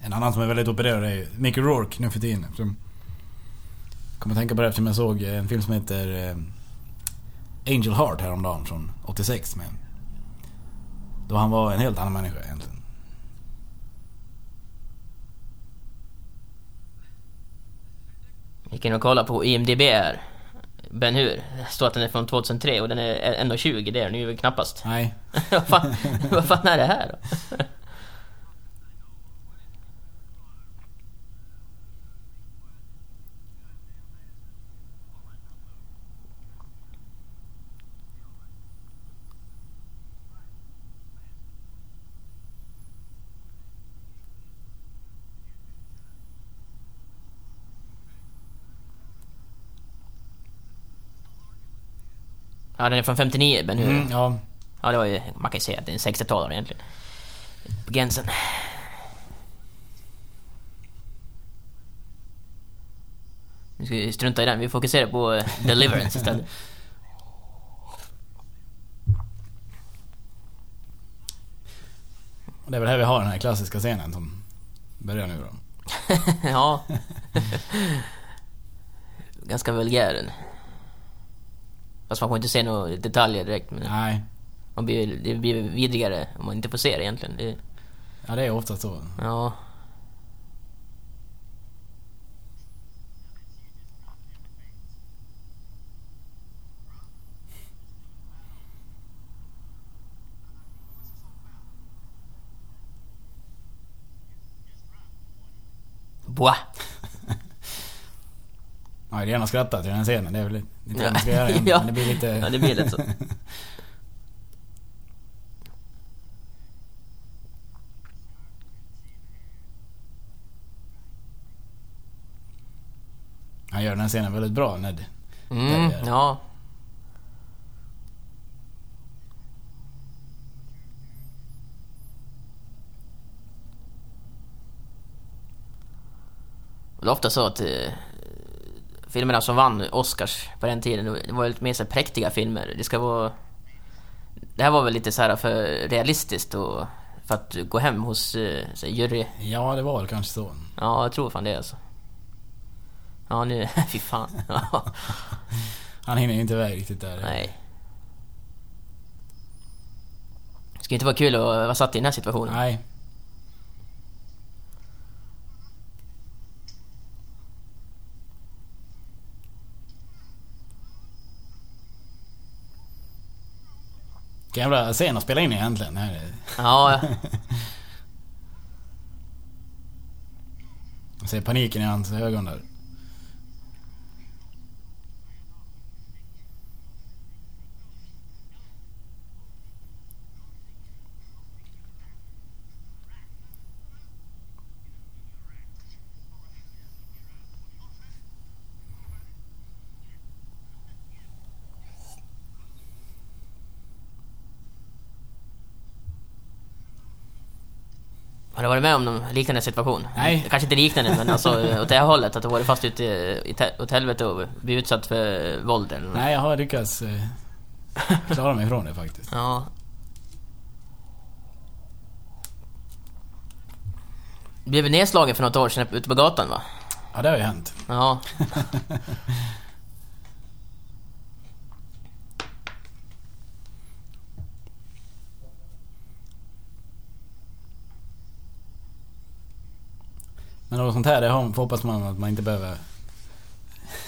En annan som är väldigt opererad är Mickey Rourke nu för tiden. Som kommer att tänka på det eftersom jag såg en film som heter eh, Angel Heart häromdagen från 86 med. Då han var en helt annan människa egentligen. Gick in och kollade på IMDB här. Ben Hur. Det står att den är från 2003 och den är 1,20. Det är den ju knappast. Nej. <laughs> vad, fan, vad fan är det här då? Ja, den är från 59, Ben Hur. Mm, ja. Ja, det var ju... Man kan ju säga att det är en 60-talare egentligen. På gränsen. Nu ska vi strunta i den. Vi fokuserar på eh, Deliverance istället. <laughs> Det är väl här vi har den här klassiska scenen som börjar nu då. <laughs> ja. <laughs> Ganska vulgär den. Fast man får inte se några detaljer direkt. Men Nej. man blir, det blir vidrigare om man inte får se det egentligen. Det, Ja det är ofta så. ja. Man hade gärna skrattat till den här scenen. Det är väl lite vad man ska göra. <laughs> Ja. Men det blir lite... Ja, det blir lätt så. Han gör den här scenen väldigt bra, Ned. Mm, Där är det. ja. Det var ofta så att eh, filmerna som vann Oscars på den tiden, det var lite mer så präktiga filmer. Det ska vara... Det här var väl lite så här för realistiskt och för att gå hem hos eh, så här, jury... Ja, det var väl kanske så. Ja, jag tror fan det alltså. Ja, nu... <laughs> Fy fan. <laughs> Han hinner ju inte iväg riktigt där. Nej. Det ska inte vara kul att vara satt i den här situationen. Nej. Jävla scen att spela in egentligen. Ja, Man <laughs> ser paniken i hans ögon där. Du varit med om någon liknande situation? Nej. Kanske inte liknande, men alltså <laughs> åt det här hållet. Att du varit fast ute i åt helvete och blivit utsatt för våld eller något. Nej, jag har lyckats eh, klara mig ifrån det faktiskt. Ja. Du blev nedslagen för något år sedan ute på gatan va? Ja, det har ju hänt. Ja. <laughs> Men något sånt här, det hoppas man att man inte behöver...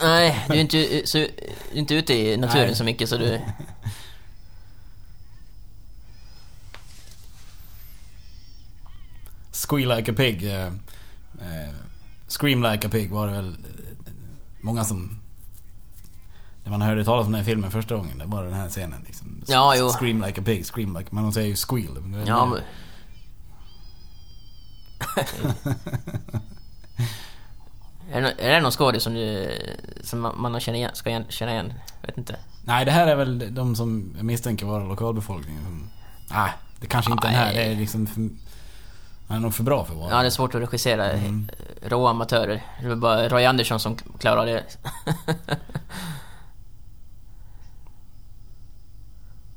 Nej, du är inte, så, du är inte ute i naturen Nej. så mycket så du... Squeal like a pig. Eh, eh, scream like a pig var det väl eh, många som... När man hörde talas om den här filmen första gången, det var den här scenen liksom. Ja, jo. Scream like a pig, scream like... Men de säger ju squeal. Ja, men... <laughs> <laughs> är, det, är det någon skådis som, du, som man, man känner igen, ska känna igen? Vet inte. Nej, det här är väl de som jag misstänker vara lokalbefolkningen. Nej, det kanske inte är den här. Det är liksom... För, han är nog för bra för att vara Ja, det är svårt att regissera Mm. råa amatörer. Det var bara Roy Andersson som klarade det. <laughs>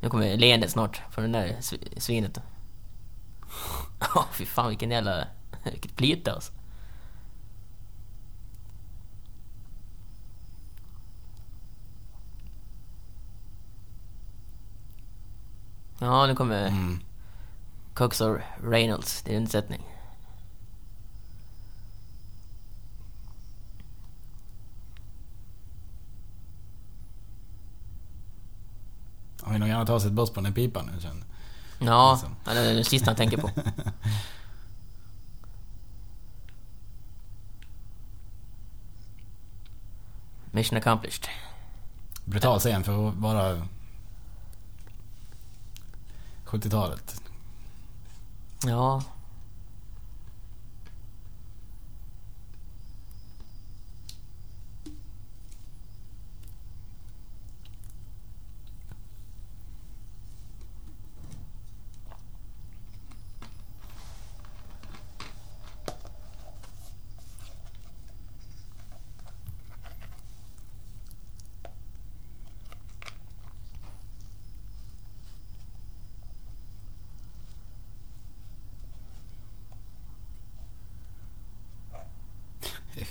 nu kommer leendet snart från den där sv- svinet. Ja, <laughs> fy fan vilken jävla... Vilket plyte alltså. Ja, nu kommer Mm. Cox och Reynolds till undsättning. Han vill nog gärna ta sig ett den här pipan nu jag. Ja, Liksom. det är det sista han tänker på. <laughs> Mission accomplished. Brutal scen för att vara 70-talet. Ja.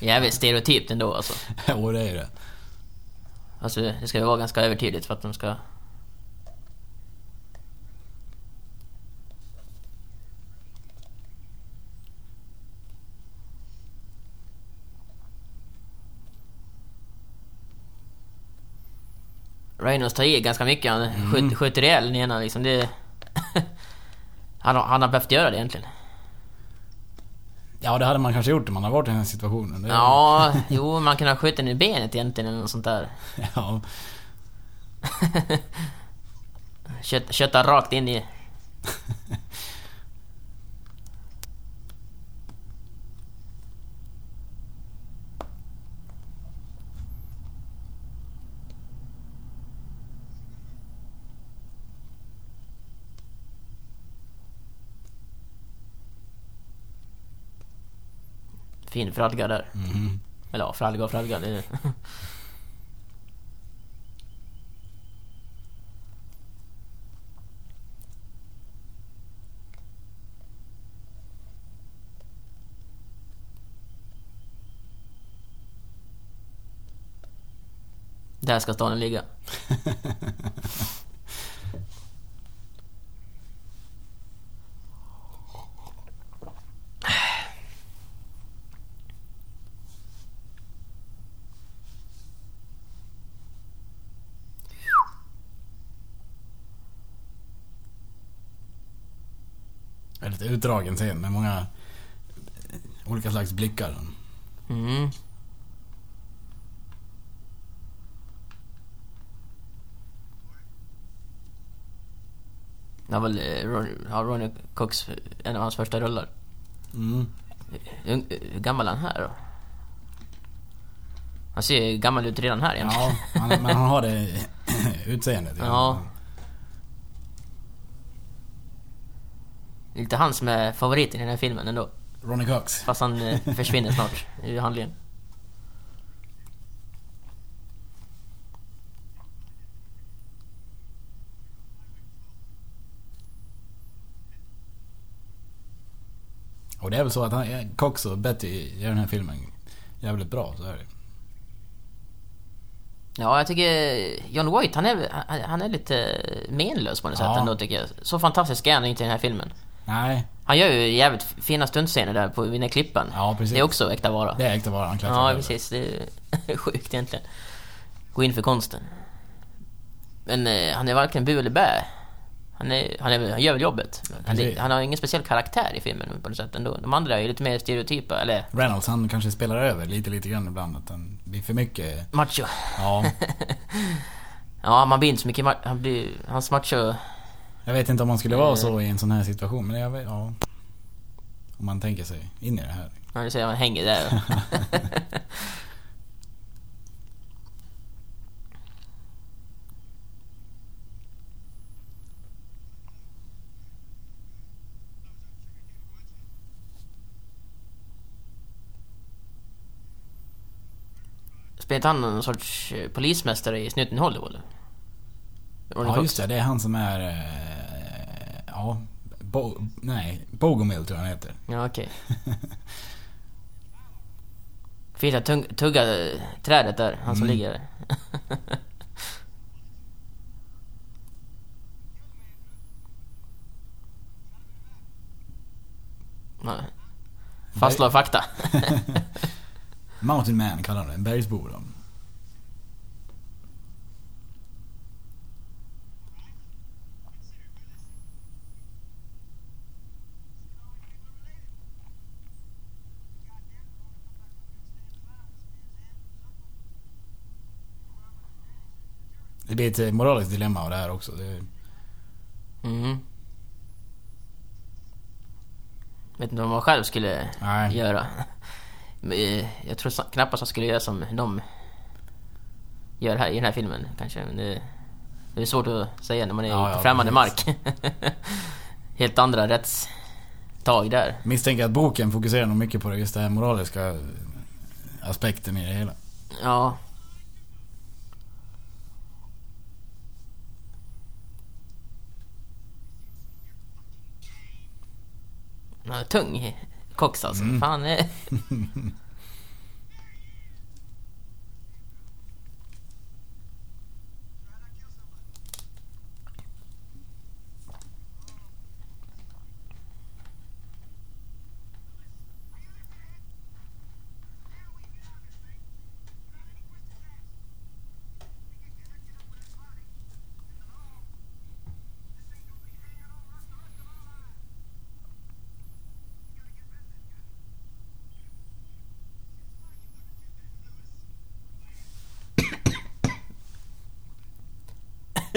Jävligt stereotypt ändå alltså. <laughs> Jo, det är det. Alltså det ska ju vara ganska övertydligt för att de ska... Reynolds tar i ganska mycket. Han skjuter, skjuter ihjäl den ena liksom. Det... <laughs> han, har, han har behövt göra det egentligen. Ja, det hade man kanske gjort om man hade varit i den här situationen. Det, Ja, <laughs> jo, man kan ha skjutit den i benet egentligen eller något sånt där. <laughs> ja. Kött, köttar rakt in i... <laughs> Fin fradga där. Mhm. Eller ja, fradga och fradga. Det... Där ska staden ligga. <laughs> Väldigt utdragen scen med många olika slags blickar. Mm. Det var väl eh, ja, Ronny Cox, en av hans första rullar. Mm. Hur, hur gammal är han här då? Han ser ju gammal ut redan här egentligen. Ja, han, men han har det <laughs> utseendet. Ja. Lite han som är favoriten i den här filmen ändå. Ronny Cox. Fast han eh, <laughs> försvinner snart i handlingen. Och det är väl så att han, Cox och Betty gör den här filmen jävligt bra, så är det. Ja, jag tycker John White, han är, han är lite menlös på något Ja. sätt ändå tycker jag. Så fantastisk är han inte i den här filmen. Nej, Han gör ju jävligt fina stundscener där på här klippan. Ja, precis. Det är också äkta vara. det är äkta vara. Han Ja, precis. Det är <laughs> sjukt egentligen. Gå in för konsten. Men eh, han är varken bu eller bä. Han, är, han, är, han gör väl jobbet. Han, är, han har ingen speciell karaktär i filmen på något sätt ändå. De andra är ju lite mer stereotypa, eller Reynolds, han kanske spelar över lite, lite grann ibland. Att han blir för mycket... macho. Ja, <laughs> Ja, man blir inte så mycket han blir, Hans macho... jag vet inte om man skulle Eh. vara så i en sån här situation, men jag vet, ja. Om man tänker sig in i det här. Ja, du ser han hänger där. <laughs> Spelar inte han någon sorts eh, polismästare i Snuten Hollywood? Ja, just det. Det är han som är... Ja, Bo, nej, Bogomil tror jag han heter. Ja, okej. Finns det tung, tugga trädet där, han som Mm. ligger där. Nej. Fastslår fakta. <laughs> Mountain Man kallar han det, en bergsbo Det blir ett eh, moraliskt dilemma av det här också. Det, Mm. Vet inte vad man själv skulle Nej. göra. Eh, Jag tror knappast jag skulle göra som de gör här i den här filmen kanske. Men det, det är svårt att säga när man är Ja, på ja, främmande mark. <laughs> Helt andra rättstag där. misstänker att boken fokuserar nog mycket på det, just det här moraliska aspekten i det hela. Ja. Tung kox alltså. Mm. Fan. <laughs>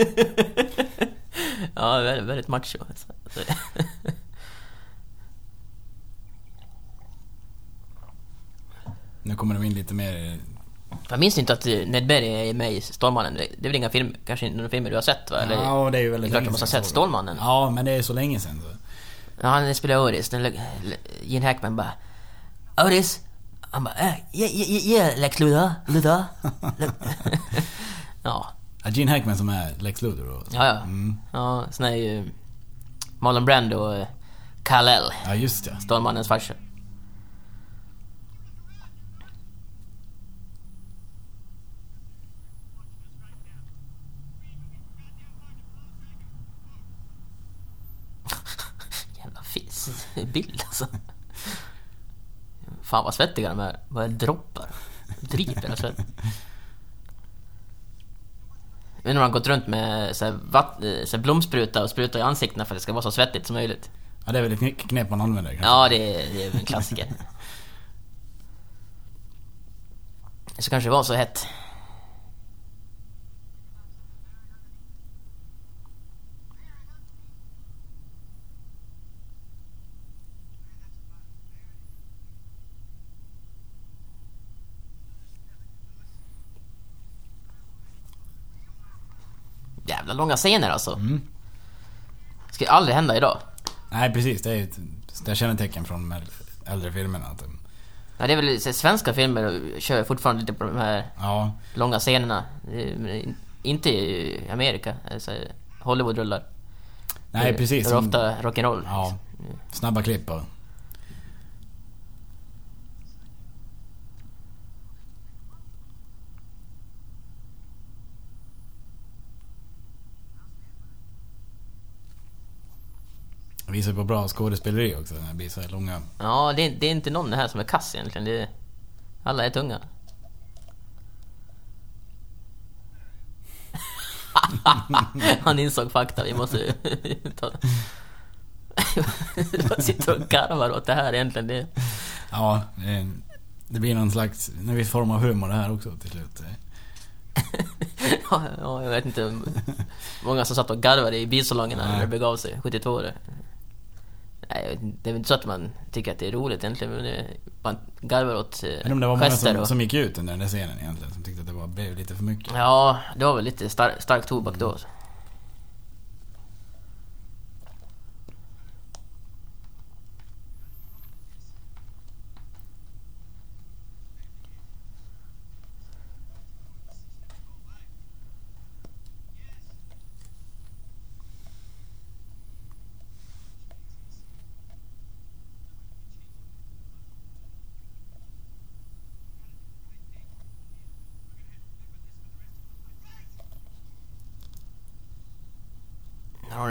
<laughs> Ja, väldigt, väldigt macho. <laughs> Nu kommer de in lite mer... Jag minns inte att Ned Berry är med i Stålmannen. Det är väl inga film, kanske några filmer du har sett va? Eller? Ja, det är ju det är väldigt klart du måste ha sett. Stålmannen. Ja, men det är så länge sedan. Så. Ja, han spelar Oris. Den, Gene Hackman bara... Oris? Han bara... Ja, ja, ja, Lex Luthor. Luthor. <laughs> ja. Ja, Gene Hackman som är Lex Luthor då. Ja, ja. Mm. Ja, sen är ju Marlon Brando och eh, Kal-El, Ja, just det. Stålmannens farsa. <laughs> Jävla fis bild alltså. Fan vad svettiga de är. Vad är droppar? Driper av svett. Inte om han gått runt med så här, vatt, eh, så här blomspruta och spruta i ansiktena för att det ska vara så svettigt som möjligt. Ja, det är väl ett kne- knep man använder kanske. Ja, det är, det är en klassiker. <laughs> Så kanske det var så hett. Jävla långa scener alltså. Mm. Ska ju aldrig hända idag. Nej, precis. Det är ett det kännetecken från de äldre filmerna. Att, de- Ja, det är väl svenska filmer kör fortfarande lite på de här ja, långa scenerna. Det Inte i Amerika, alltså Hollywood-rullar. nej Det- precis. Det är ofta rock'n'roll. Ja, snabba klipp och... Han visar på bra skådespeleri också när det blir så här långa... Ja, det är, det är inte någon här som är kass egentligen. Det är, alla är tunga. <laughs> Han insåg fakta, vi måste <laughs> ta... <laughs> Sitter och garvar åt det här egentligen. Det... Ja, det, det blir någon slags, en viss form av humor det här också till slut. ja, ja, jag vet inte. Många som satt och garvade i bilsalongerna när det begav sig, 72 det. Nej, det är inte så att man tycker att det är roligt egentligen, men det, man garvar åt Men om det var många som, och... som gick ut under den där scenen egentligen, som tyckte att det var, blev lite för mycket. Ja, det var väl lite star stark tobak då.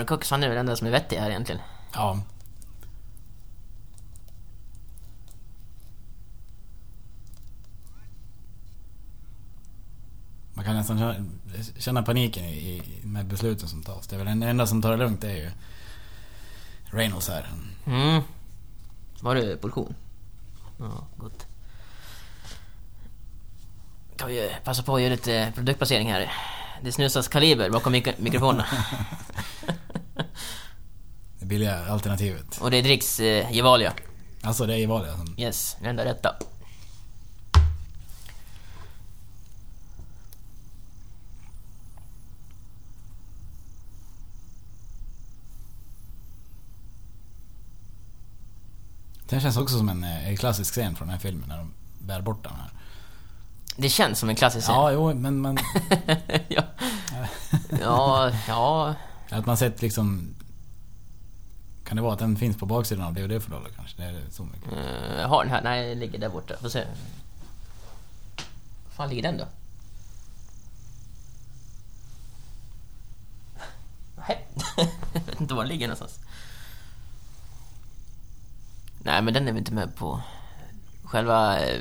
Ronny Cox, han är väl den enda som är vettig här egentligen. Ja. Man kan nästan känna, paniken i, i, med besluten som tas. Det är väl den enda som tar det lugnt, det är ju Reynolds här. Mm. Var det portion? Ja, gott. Kan vi passa på att göra lite produktplacering här. Det snusas kaliber bakom mik mikrofonerna. <laughs> <laughs> Billiga alternativet. Och det dricks eh, Gevalia. Alltså det är Gevalia som... Yes, den enda rätta. Det känns också som en, eh, en klassisk scen från den här filmen när de bär bort den här. Det känns som en klassisk scen. Ja, jo, men man... <laughs> ja. <laughs> ja, ja. Att man sett liksom... Kan det vara att den finns på baksidan av DVD-förlaget kanske? Det är så mycket. Uh, jag har den här. Nej, den ligger där borta. Får se. Var fan ligger den då? Nej. <laughs> jag vet inte var den ligger någonstans. Nej, men den är väl inte med på själva eh,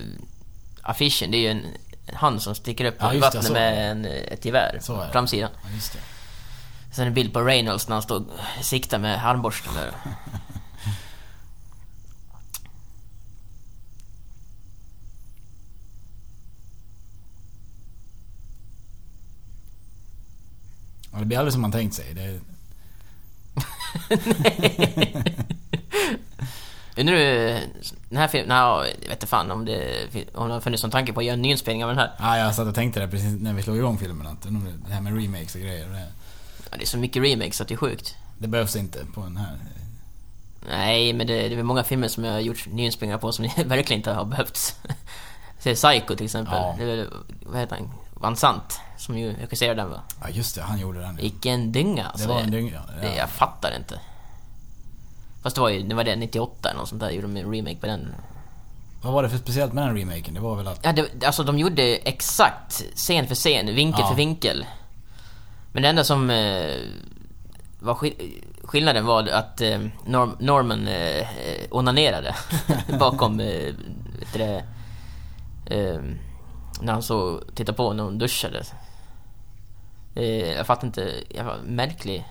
affischen. Det är ju en, en hand som sticker upp Ja, i vattnet med en, ett gevär. Så är det. Framsidan. Ja. Sen en bild på Reynolds när han står och siktar med armborsten där. Ja, det blir aldrig som man tänkt sig. Det, <laughs> Undrar du, den här filmen, nej, jag vet inte fan om det, om det har funnits någon tanke på att göra en nyinspelning av den här. ja, jag satt och tänkte det precis när vi slog igång filmen. Att det här med remakes och grejer. Det, Ja, det är så mycket remakes att det är sjukt. det behövs inte på den här. Nej, men det, det är många filmer som jag har gjort nyinspelningar på som <laughs> verkligen inte har behövts. <laughs> Se Psycho till exempel. Ja. Det är vad heter han? Van Sant, som ju regisserade den va? Ja, just det. Han gjorde den. Vilken dynga alltså. Det var en dynga. Det, Ja. jag fattar inte. Fast det var ju, det var det 98 eller något sånt där, gjorde de en remake på den. Vad var det för speciellt med den remaken? Det var väl att... Ja, det, alltså de gjorde exakt scen för scen, vinkel Ja. för vinkel. Men det enda som eh, var skill- skillnaden var att eh, Norm, Norman eh, onanerade <laughs> bakom, eh, det, eh, när han så tittade på när hon duschade. Eh, jag fattar inte, jag var märklig.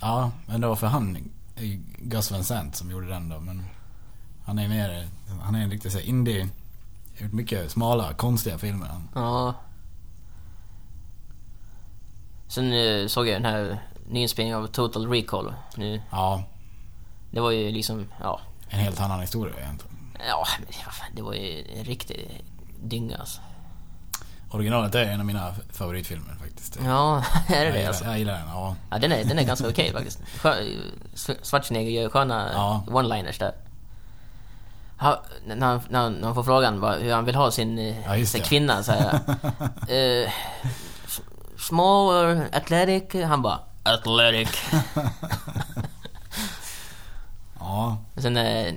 Ja, men det var för han, eh, Gus Van Sant, som gjorde den då. Men han är mer... Han är en riktig så här indie... Gjort mycket smala, konstiga filmer. Ja. Sen eh, såg jag den här nyinspelningen av Total Recall nu. Ja, Det var ju liksom, ja, en helt annan historia egentligen. Ja, men det var ju en riktig dynga alltså. Originalet är en av mina favoritfilmer faktiskt. Ja, <laughs> är det det alltså? jag gillar den, ja. Ja, den är, den är ganska okej faktiskt. Skö, Schwarzenegger gör sköna Ja. one-liners där. Han, när, han, när han får frågan vad, hur han vill ha sin, eh, Ja, sin kvinna så här. s- <laughs> small or athletic? Han bara athletic. <laughs> Ja, Sen eh,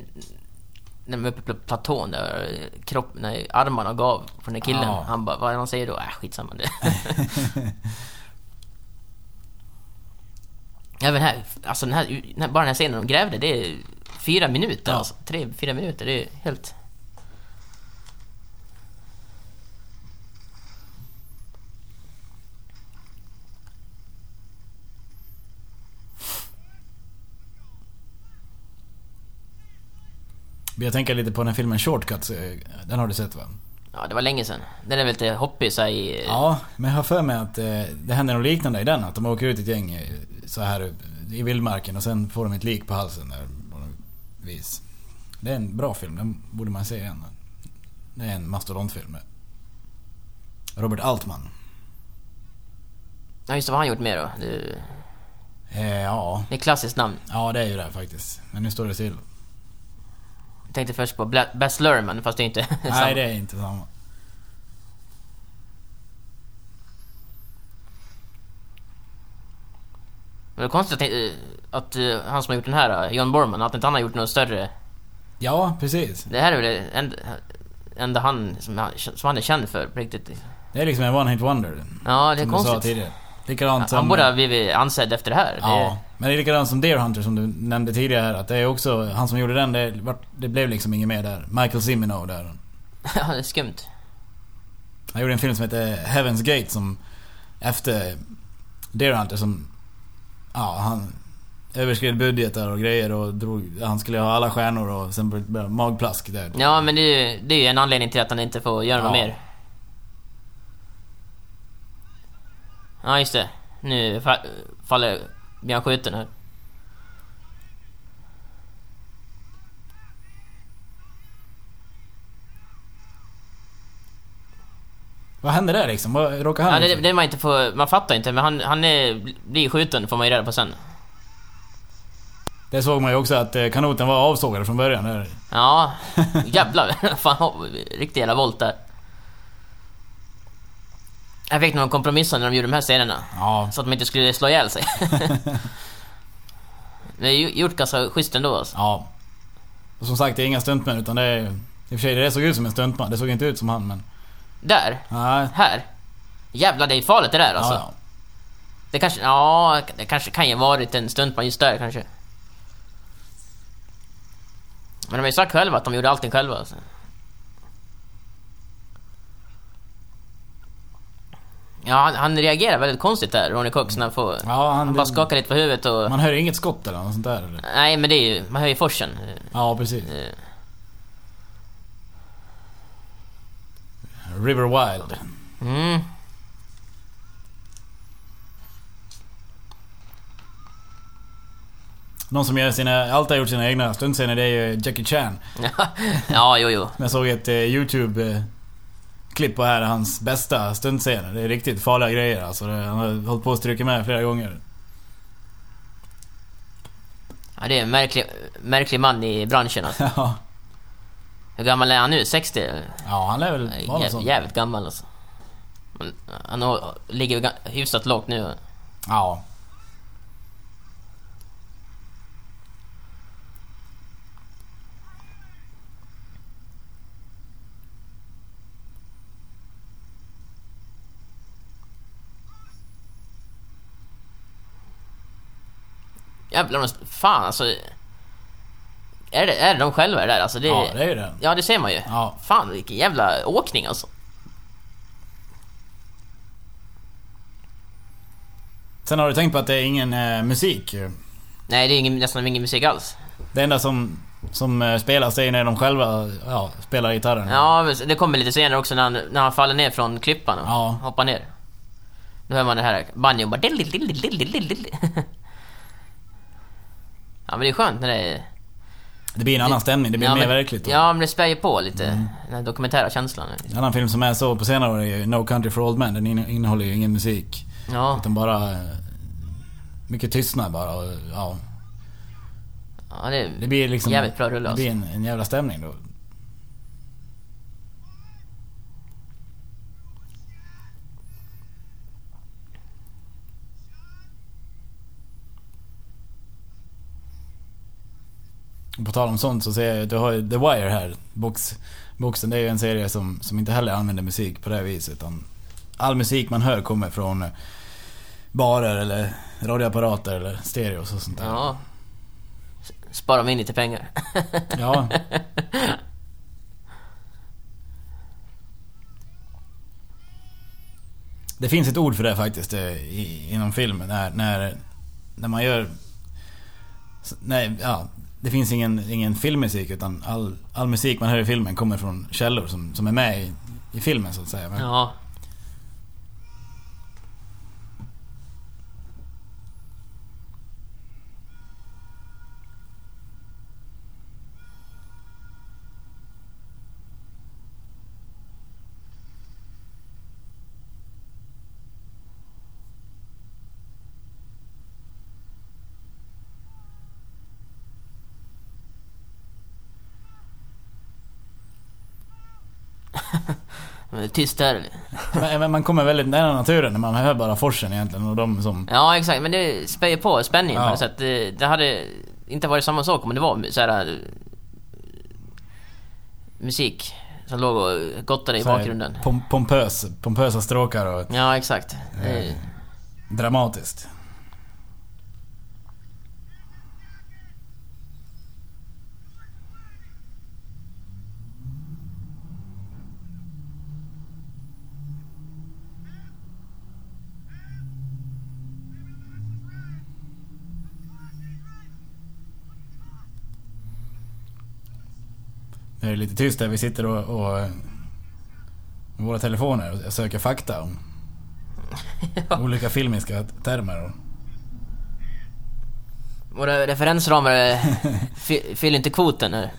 när de är uppe på platån där, kropp, när armarna gav på den där killen. Ja. Han bara, vad är det han säger då? Äh, skitsamma det. <laughs> Även här, alltså den här, bara den här scenen de grävde, det är fyra minuter Ja. alltså. Tre, fyra minuter, det är helt... Jag tänker lite på den filmen Shortcuts. eh, Den har du sett va? Ja, det var länge sedan. Den är väl lite hoppig så i... Ja, men jag har för mig att eh, det händer något liknande i den. Att de åker ut ett gäng eh, så här eh, i vildmarken och sen får de ett lik på halsen där på något vis. Det är en bra film, den borde man se igen. Det är en mastodontfilm Robert Altman. Ja, just det, vad har han gjort mer då? Det, Eh, ja, det är ett klassiskt namn. ja det är ju det faktiskt. Men nu står det still. Tänkte först på Baz Luhrmann, fast det är inte samma. Nej, det är inte samma. Men det är konstigt att, eh, att eh, han som har gjort den här, eh, John Borman, att inte han har gjort något större... Ja, precis. Det här är väl det enda, enda han som, han som han är känd för på riktigt. Det är liksom en one hit wonder. Ja, det är som du sa konstigt. tidigare. Likadant som... Han borde ha blivit ansedd efter det här. Ja, Det, men det är likadant som Deer Hunter som du nämnde tidigare här, att det är också, han som gjorde den, det, det blev liksom inget mer där. Michael Cimino där. <laughs> ja, det är skumt. Han gjorde en film som heter Heaven's Gate som efter Deer Hunter som... Ja, han överskred budgetar och grejer och drog... Han skulle ha alla stjärnor och sen det magplask där. Ja, men det är ju det är en anledning till att han inte får göra något Ja. mer. Ja, just det. Nu fa- faller... Blir han skjuten här. Vad hände där liksom? Vad råkade han Ja, det, det man inte får... Man fattar inte, men han, han är, blir skjuten får man ju reda på sen. Det såg man ju också att eh, kanoten var avsågad från början. Där. Ja, <laughs> jävlar. Fan, riktig jävla volt där. Jag fick någon kompromissa när de gjorde de här scenerna. Ja, Så att de inte skulle slå ihjäl sig. <laughs> Det är gjort ganska schysst ändå alltså. ja. Och som sagt, det är inga stuntmän utan det är... I och för sig, det såg ut som en stuntman. Det såg inte ut som han men... Där, Nej. här. Jävlar, det är farligt det där alltså. Ja, ja. Det kanske, ja, det kanske kan ju varit en stuntman just där kanske. Men de har ju sagt själva att de gjorde allting själva alltså. Ja, han, han reagerar väldigt konstigt där, Ronny Cox, när han får... Ja, han- han bara skakar lite på huvudet och... Man hör inget skott eller något sånt där eller? Nej, men det är ju... Man hör ju forsen. Ja, precis. Eh, River Wild. Mm. Någon som gör sina, alltid har gjort sina egna stuntscener det är ju Jackie Chan. <laughs> ja, jo, jo. Jag såg ett eh, YouTube-klipp på här, hans bästa stuntscener. Det är riktigt farliga grejer alltså. Det, han har hållit på att stryka med flera gånger. Ja, det är en märklig, märklig man i branschen alltså. <laughs> Ja, Hur gammal är han nu? 60? ja han lär väl vara Jäv, jävligt gammal alltså. Han ligger hyfsat lågt nu. Ja. Jävlar, de- fan alltså. Är det, är det de själva där? Alltså det, Ja, det är ju det. Ja, det ser man ju. Ja. Fan, vilken jävla åkning alltså. Sen har du tänkt på att det är ingen eh, musik. Nej, det är ingen, nästan ingen musik alls. Det enda som, som eh, spelas är när de själva ja, spelar gitarren. Ja, det kommer lite senare också när han, när han faller ner från klippan och Ja. hoppar ner. Då hör man det här banjon bara... <laughs> Ja, men det är skönt när det är... Det blir en annan stämning, det blir ja, mer men, verkligt. då. Ja, men det spär ju på lite. Mm. Den dokumentära känslan. En annan film som är så på senare år är ju No Country for Old Men. Den inne- innehåller ju ingen musik. Ja, Utan bara... eh, Mycket tystnad bara och, ja. ja det, Det blir liksom... Jävligt bra rulle Det alltså. blir en, en jävla stämning då. På tal om sånt så ser jag du har ju The Wire här. Box, boxen det är ju en serie som, som inte heller använder musik på det viset. Utan all musik man hör kommer från, barer eller radioapparater eller stereos och sånt där. Ja. S- Spara in lite pengar. Ja. <laughs> Det finns ett ord för det faktiskt eh, i, inom filmen. När, när, när man gör... Nej, ja. Det finns ingen, ingen filmmusik utan all, all musik man hör i filmen kommer från källor som, som är med i, i filmen så att säga. Men, Ja. Men det är Tyst där. men, men man kommer väldigt nära naturen när man hör bara forsen egentligen och de som... Ja, exakt. Men det spär på spänningen Ja. på något sätt. Det, det hade inte varit samma sak om det var så här, eh, musik som låg och gottade i bakgrunden. Pom, pompös, pompösa stråkar och Ja, exakt. Det, Eh, dramatiskt. Det är lite tyst där. Vi sitter och, och med våra telefoner och söker fakta om <laughs> olika filmiska termer. Och, våra referensramar <laughs> fy- fyller inte kvoten nu.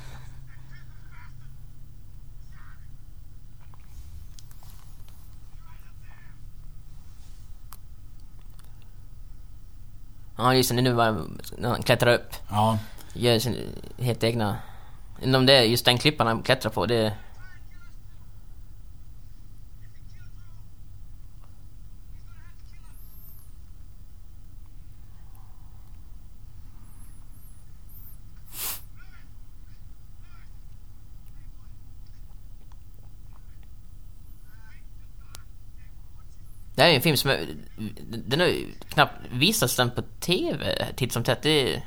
Ja just det, nu bara klättrar upp. ja, Gör sin helt egna... Undrar om det är just den klippan han klättrar på, det... Det här är en film som... är- Den har ju knappt visats den på TV titt som tätt. Det är,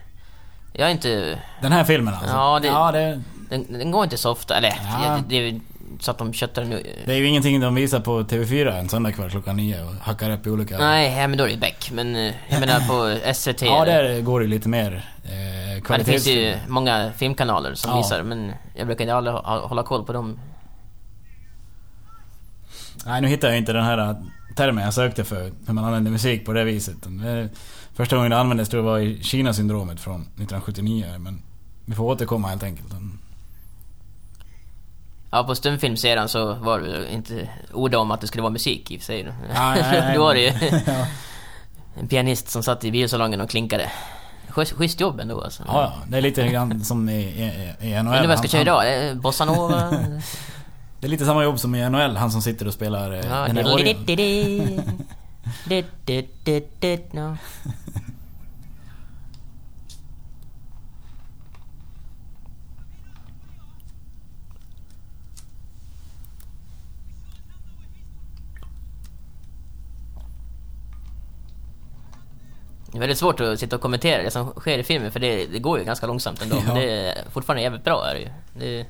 jag är inte... den här filmen alltså. Ja, det- ja det, Den, den går inte så ofta, eller Ja. det, det så att de köttar nu. det är ju ingenting de visar på TV4 en söndagkväll klockan nio och hackar upp i olika... Nej, ja, men då är det Beck. Men eh, jag menar på SVT. Ja, där går det lite mer eh, Ja, det kvalitets... finns ju många filmkanaler som Ja. visar, men jag brukar inte aldrig hålla koll på dem. Nej, nu hittar jag inte den här termen jag sökte för hur man använder musik på det viset. Första gången det användes tror jag var i Kina-syndromet från 1979, men vi får återkomma helt enkelt. Ja, på stumfilmserien så var det inte ord om att det skulle vara musik i och för sig. Nej, nej. <laughs> Då var det ju <laughs> ja, en pianist som satt i biosalongen och klinkade. Schysst, jobb ändå alltså. ja, ja, det är lite grann som i, i, i NHL. Undrar vad jag ska köra idag? Det är Bossa Nova? <laughs> Det är lite samma jobb som i NHL, han som sitter och spelar eh, Ja, den här orgeln. no. Det är väldigt svårt att sitta och kommentera det som sker i filmen för det, det går ju ganska långsamt ändå. Men Ja. det är fortfarande jävligt bra är det ju. Det...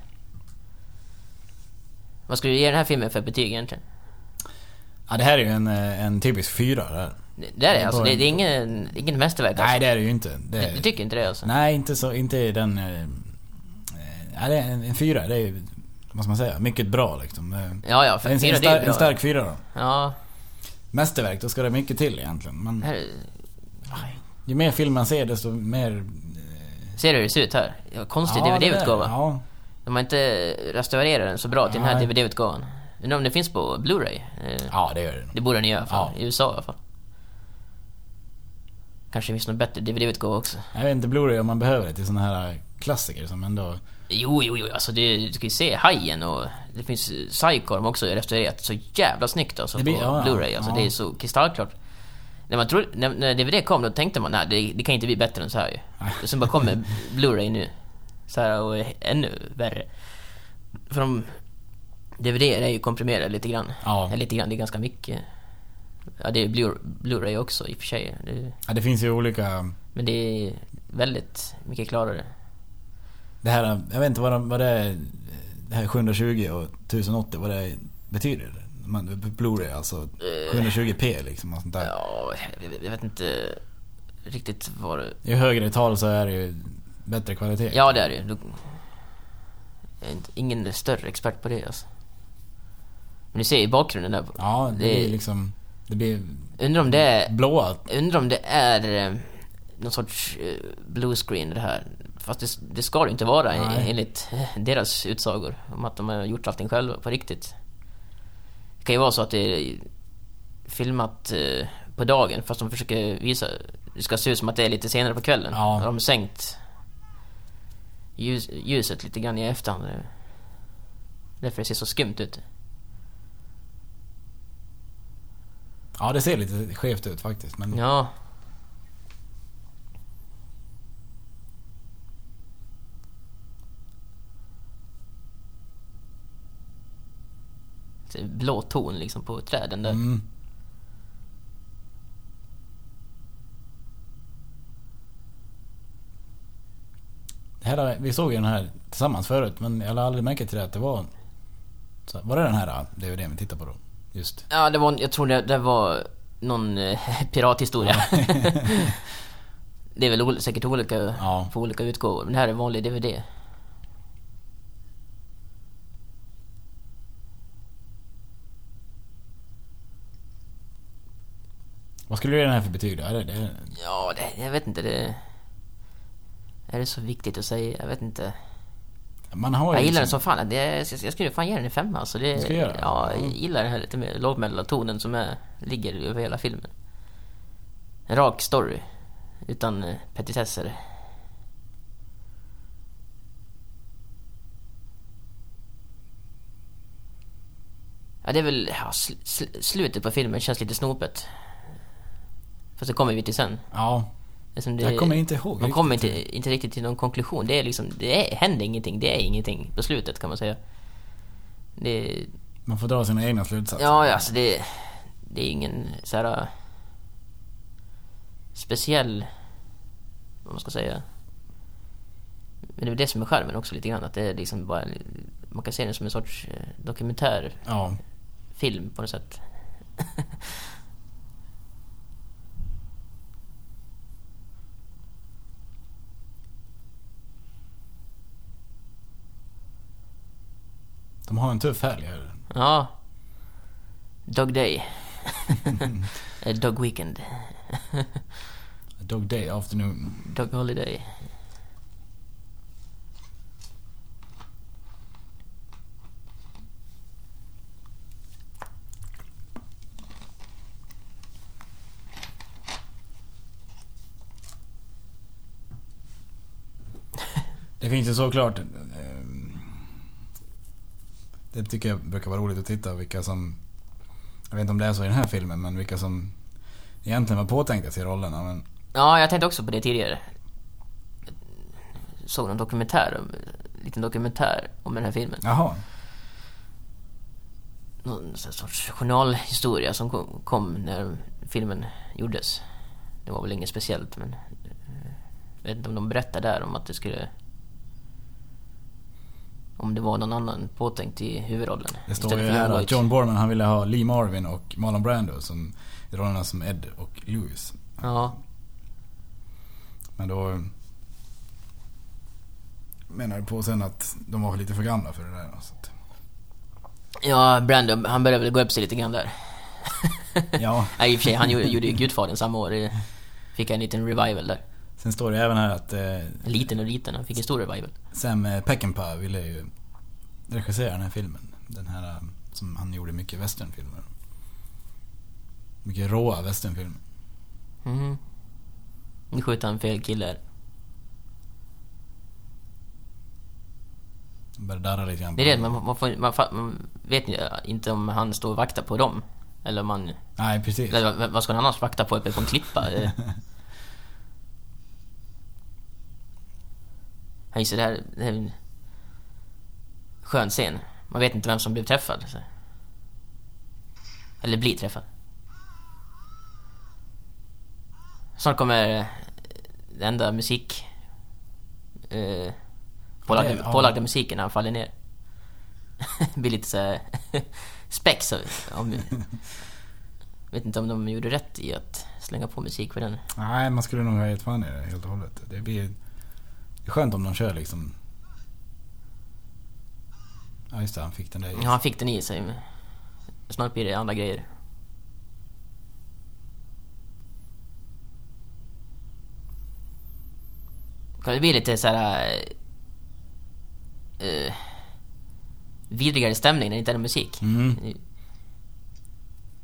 Vad skulle du ge den här filmen för betyg egentligen? Ja, det här är ju en, eh, en typisk fyra. Det, det är det alltså. Det, är ingen, ingen mästerverk Nej, alltså. det är det ju inte. Det, Du, du tycker inte det alltså? Nej, inte så, inte den... eh, eh, Ja, det är en, en fyra, det är ju, vad ska man säga, mycket bra liksom. Ja, ja. Är För en, fyra, en, är bra. en stark fyra då. Ja. Mästerverk, då ska det mycket till egentligen. Men Här, ju mer film man ser desto mer... ser du hur det ser ut här? Konstig Ja, DVD-utgåva. Ja, De har inte restaurerat den så bra till den här Nej. DVD-utgåvan. Undrar om det finns på Blu-ray? Eh, ja, det gör det. Det borde den göra. Ja. I USA i alla fall. Kanske finns någon bättre DVD-utgåva också. Jag vet inte Blu-ray om man behöver det till såna här klassiker som ändå... Jo, jo, jo, alltså det, du ska ju se Hajen och det finns Psycorm också restaurerat. Så jävla snyggt alltså Det blir- på ja. Blu-ray. Alltså Ja. det är så kristallklart. När, man tror, när, när DVD kom då tänkte man nej det, det kan inte bli bättre än så här ju. Och sen bara kommer Blu-ray nu. Så här, och ännu värre. För de... DVD är ju komprimerade lite grann. Ja. Lite grann, det är ganska mycket. Ja, det är Blu- Blu-ray också i och för sig. Det, Ja, det finns ju olika... men det är väldigt mycket klarare. Det här, jag vet inte vad, de, vad det är, det här 720 och 1080, vad det betyder. Man, Blu-ray alltså, 720p liksom och sånt där. Ja, jag, vet inte riktigt vad det... Ju högre tal så är det ju bättre kvalitet. Ja, det är det ju. Jag är ingen större expert på det alltså. Men du ser i bakgrunden där. Ja, det, Det- är liksom... Det blir Undrar om det är... blåa. Undrar om det är eh, någon sorts eh, blue screen det här. Fast det, det ska det inte vara Nej. Nej. enligt eh, deras utsagor. Om att de har gjort allting själva på riktigt. Det kan ju vara så att det är filmat eh, på dagen fast de försöker visa... Det ska se ut som att det är lite senare på kvällen. Ja. De har sänkt ljus, ljuset lite grann i efterhand. Därför det ser så skumt ut. Ja, det ser lite skevt ut faktiskt. Men Ja. Blå ton liksom på träden där. Mm. Här, vi såg ju den här tillsammans förut men jag lade aldrig märke till det att det var... Så, var det den här DVDn vi tittade på då? Just. Ja, det var, jag tror det, det var någon eh, <laughs> pirathistoria. <laughs> det är väl säkert olika Ja. på olika utgåvor. Men det här är vanlig DVD. Vad skulle du ge den här för betyg då? Är det, det, Ja, det, jag vet inte. Det, är det så viktigt att säga? Jag vet inte. Man har Jag gillar den liksom- som fan. Det, jag, skulle fan ge den en femma. Alltså det, ska göra? Ja, jag gillar den här lite mer lågmälda tonen som är, ligger över hela filmen. En rak story. Utan eh, petitesser. Ja, det är väl... Ja, sl, slutet på filmen känns lite snopet. Fast det kommer vi till sen. Ja. Det är som Jag kommer inte ihåg De kommer inte, inte riktigt till någon konklusion. Det är liksom, det är, händer ingenting. Det är ingenting på slutet kan man säga. Det, Man får dra sina egna slutsatser. ja, alltså det, det är ingen så här äh, speciell, vad man ska säga. Men det är det som är skärmen också lite grann. Att det är liksom bara, man kan se den som en sorts eh, dokumentärfilm Ja. på något sätt. <laughs> De har en tuff helg. Ja. Dog Day. <laughs> Dog Weekend. Dog Day Afternoon. Dog Holiday. Det finns ju såklart... Det tycker jag brukar vara roligt att titta vilka som... Jag vet inte om det är så i den här filmen men vilka som egentligen var påtänkta till rollerna men... Ja, jag tänkte också på det tidigare. Såg en dokumentär, en liten dokumentär om den här filmen. Jaha. Någon sorts journalhistoria som kom, kom när filmen gjordes. Det var väl inget speciellt men... Jag vet inte om de berättade där om att det skulle... Om det var någon annan påtänkt i huvudrollen. Det står ju här att. John Borman han ville ha Lee Marvin och Marlon Brando som rollerna som Ed och Louis. Ja. Men då... Menar du på sen att de var lite för gamla för det där. Så att, Ja, Brando, han började väl gå upp sig lite grann där. ja. <laughs> Nej, i och för sig, han gjorde, ju Gudfadern samma år. Fick en liten revival där. Sen står det även här att eh, En liten och liten, han fick en stor revival. Sam eh, Peckinpah ville ju regissera den här filmen. Den här eh, som han gjorde mycket westernfilmer. Mycket råa westernfilmer. Mhm. Nu skjuter han fel kille här. Började darra lite grann. Det är det, man, man, får, man, man vet ju inte om han står och vaktar på dem. Eller om man... Nej, precis. Eller vad- vad ska han annars vakta på uppe på en klippa? <laughs> Ja, just det, här, det här är en skön scen. Man vet inte vem som blev träffad. Så. Eller blir träffad. Snart kommer eh, den enda musik... Eh, pålagda, Det- ja. pålagda musiken när han faller ner. <laughs> blir lite såhär... <laughs> spex om... <laughs> vet inte om de gjorde rätt i att slänga på musik för den. Nej, man skulle nog ha gett fan i det helt och hållet. Det blir... Det är skönt om de kör liksom... Ja just det, han fick den där i. Ja, han fick den i sig. men Snart blir det andra grejer. Kan det bli lite så här... Uh, vidrigare stämning när det inte är musik? Mm.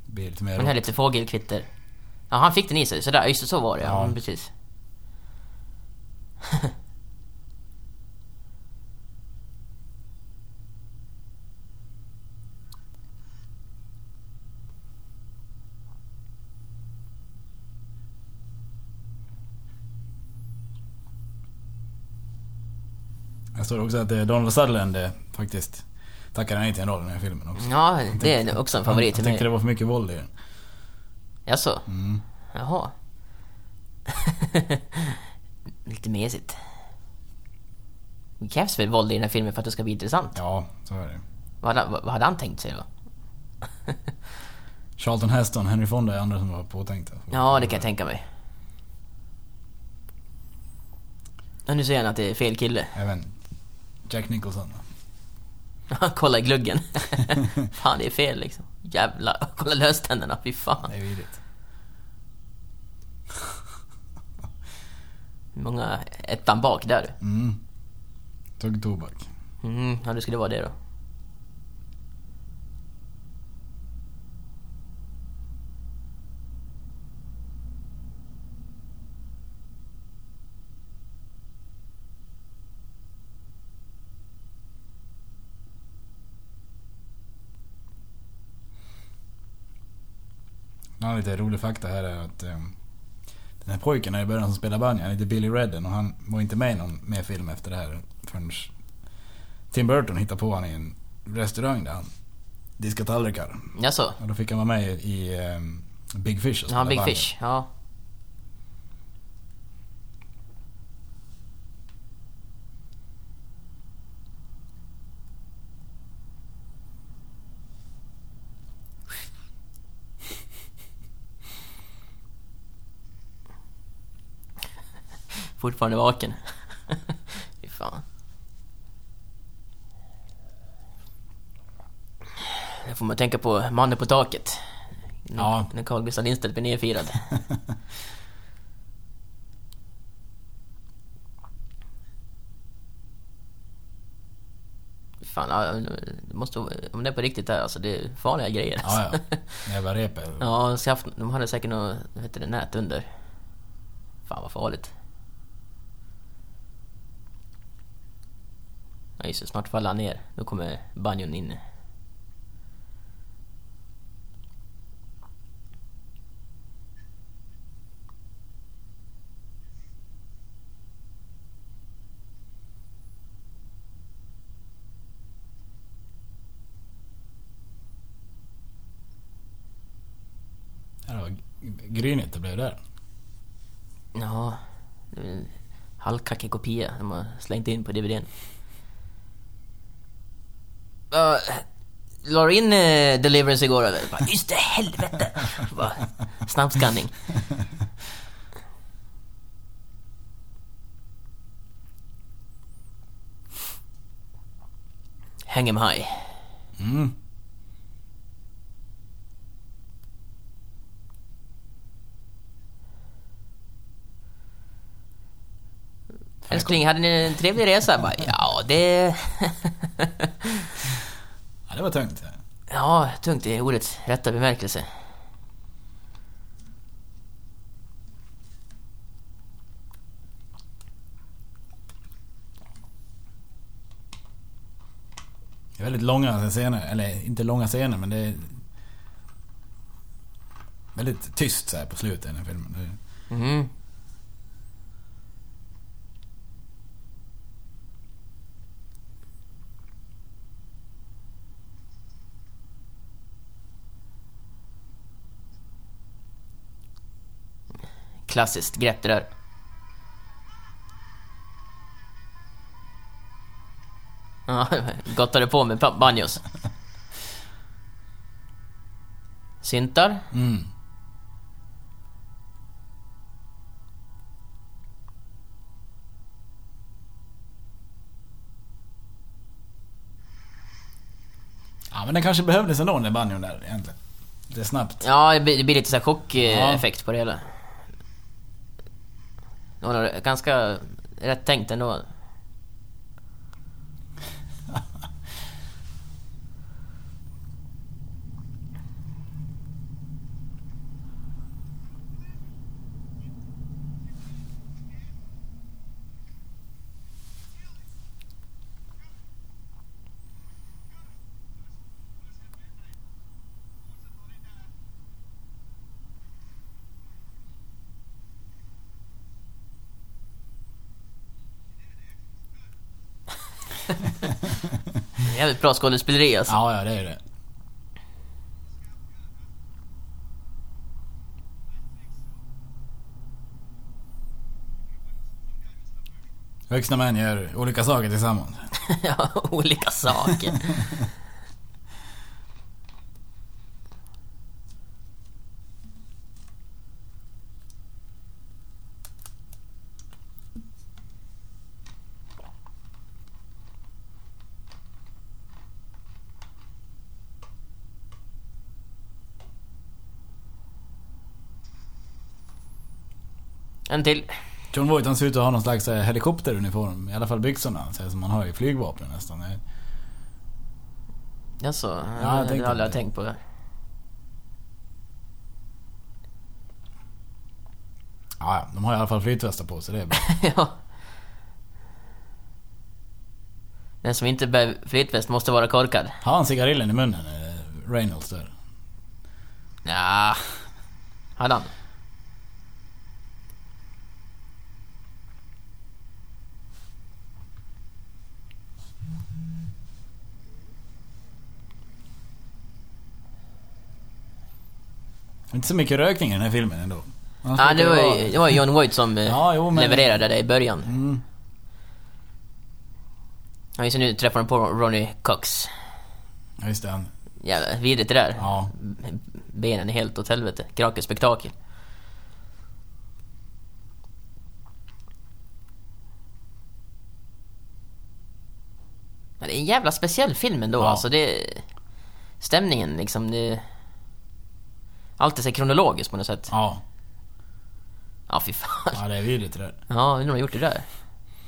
Det blir lite mer Man hör lite fågelkvitter. Ja, han fick den i sig. Sådär, just det, så var det ja. Ja. Precis. <laughs> Såg också att eh, Donald Sutherland eh, faktiskt tackade nej till en roll i den här filmen också. Ja, det är också en favorit till Jag tyckte det mig. var för mycket våld i den. Jaså? Mm. Jaha. <laughs> Lite mesigt. Det krävs väl våld i den här filmen för att det ska bli intressant? Ja, så är det. Vad, hade- vad, vad hade han tänkt sig då? <laughs> Charlton Heston, Henry Fonda är andra som var påtänkta. Ja, det kan jag tänka mig. Och nu säger han att det är fel kille. Även Jack Nicholson. <laughs> Kolla i gluggen. <laughs> fan, det är fel liksom. Jävlar. <laughs> Kolla löständerna, fy fan. Det är vidrigt. Hur många ettan bak där? Mm. Tugg tobak. Mm, ja det skulle vara det då. Annan lite rolig fakta här är att eh, den här pojken här i början som spelar banjo, han heter Billy Redden och han var inte med i någon mer film efter det här förrän Tim Burton hittade på honom i en restaurang där han diskade tallrikar. Jaså? Och då fick han vara med i eh, Big Fish och Ja, Big banjo. Fish. Ja. Fortfarande vaken. <laughs> Fy fan. Det får man tänka på mannen på taket. Ja. När Carl Gustaf Lindstedt blir nedfirad. <laughs> Fan, det måste, om det är på riktigt där, alltså det är farliga grejer. Ja, Alltså. <laughs> ja. Jävla repet. ja, de hade säkert något, vad heter det, nät under. Fan vad farligt. Ja just det, snart faller han ner. Då kommer banjon in. Grynigt det blev där. Ja, halvkackig kopia de har slängt in på DVDn. Uh, la du in uh, Deliverance igår eller? Bara, Just det, helvete! Bara, Snabbskanning. Hang 'em high. Mm. Älskling, hade ni en trevlig resa? Bara, ja, det... <laughs> Ja, det var tungt. Ja, tungt i ordets rätta bemärkelse. Det är väldigt långa scener, eller inte långa scener men det är väldigt tyst så här på slutet i den här filmen. Mm. Klassiskt grepp det där. Ja, <laughs> gottade på med banjos. Syntar. Mm. Ja men den kanske behövdes ändå den banjon där egentligen. Det är snabbt. Ja, det blir, lite så här chockeffekt på det hela. Ganska rätt tänkt ändå. Jävligt bra skådespeleri alltså. Ja, ja det är det. Vuxna män gör olika saker tillsammans. <laughs> Ja, olika saker. En till. John Voight han ser ut att ha någon slags eh, helikopteruniform. I alla fall byxorna. Så här, som man har i flygvapnen nästan. Det Jaså? jag Ja, det tänkte har jag aldrig det. tänkt på. Ja, ja, de har i alla fall flytvästar på sig. Det är bra. <laughs> ja. Den som inte bär flytväst måste vara korkad. Har han cigarillen i munnen? eh, Reynolds där. Ja, hade han? Inte så mycket rökning i den här filmen ändå. Ja, brukar det var, ju- det var John Voight som eh, <laughs> Ja, jo, men- levererade det i början. Mm. Ja, just nu träffar de på Ronnie Cox. Ja, just det. Han. Jävla vidrigt det där. Ja. Benen är helt åt helvete. Krakens spektakel. Men det är en jävla speciell film ändå Ja. alltså. Det... Stämningen liksom, det... Allt är så kronologiskt på något sätt. Ja. Ja, fy fan. Ja, det är vidrigt det där. Ja, hur har de gjort det där?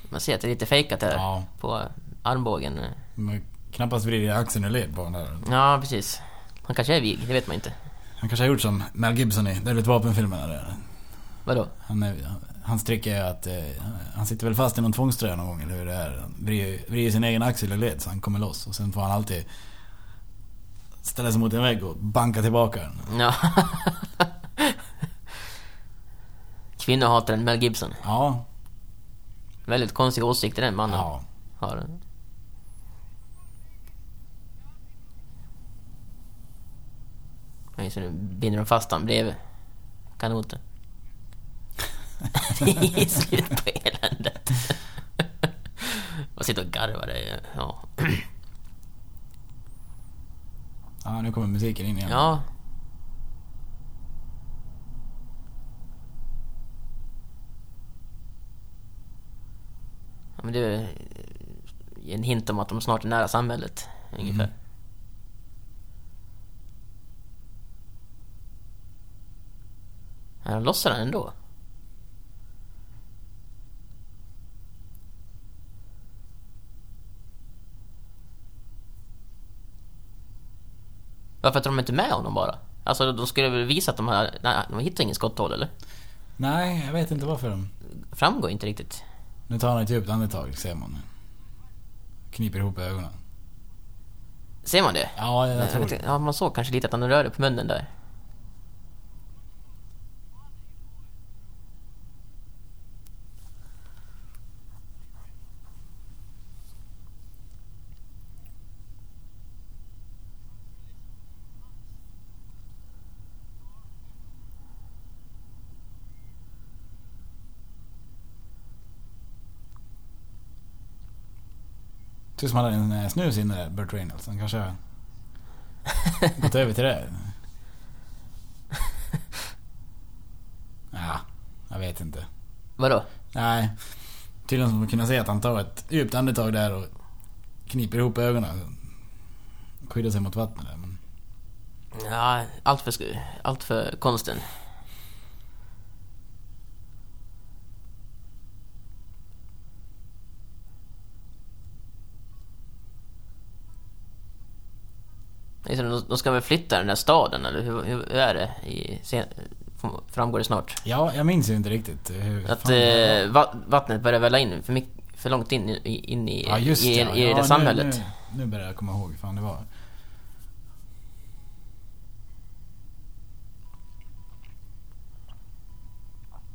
Man ser att det är lite fejkat där. Ja. På armbågen. Har knappast vridit axeln ur led på den där. Ja, precis. Han kanske är vig, det vet man inte. Han kanske har gjort som Mel Gibson i Dödligt vapenfilmerna där. Vadå? Han är, hans trick är att eh, han sitter väl fast i någon tvångströja någon gång eller hur det är. Han vrider, vrider sin egen axel ur led så han kommer loss. Och sen får han alltid ställa sig mot en vägg och banka tillbaka den. Ja. Kvinnohataren Mel Gibson. Ja. Väldigt konstiga åsikter den mannen Ja. har. Just det, nu binder de fast han bredvid kanoten. Det är slut på eländet. Man sitter och garvar. Det Ja. <clears throat> Ja, nu kommer musiken in igen. ja. Ja, men det är en hint om att de snart är nära samhället, ungefär. Han lossar den ändå. Varför tar de inte med honom bara? Alltså de skulle väl visa att de har... Nej, de hittar ingen skotthål eller? Nej, jag vet inte varför de... Framgår inte riktigt. Nu tar han ett djupt andetag, ser man. Kniper ihop ögonen. Ser man det? Ja, jag, tror det. Ja, man såg kanske lite att han rörde på munnen där. Tyckte som han hade en eh, snus inne där, Burt Reynolds. Han kanske har gått över till det. Ja, jag vet inte. Vadå? Nej. Tydligen som man kunna se att han tar ett djupt andetag där och kniper ihop ögonen. Skyddar sig mot vattnet där. Men... Ja, allt för, allt för konsten. De- De ska väl flytta den där staden, eller hur, hur är det? I, framgår det snart. Ja, jag minns ju inte riktigt hur... Att eh, va, vattnet börjar välla in för, mycket, för långt in i, in i, Ja just i, ja. i ja, det nu- samhället. Nu, nu börjar jag komma ihåg hur fan det var.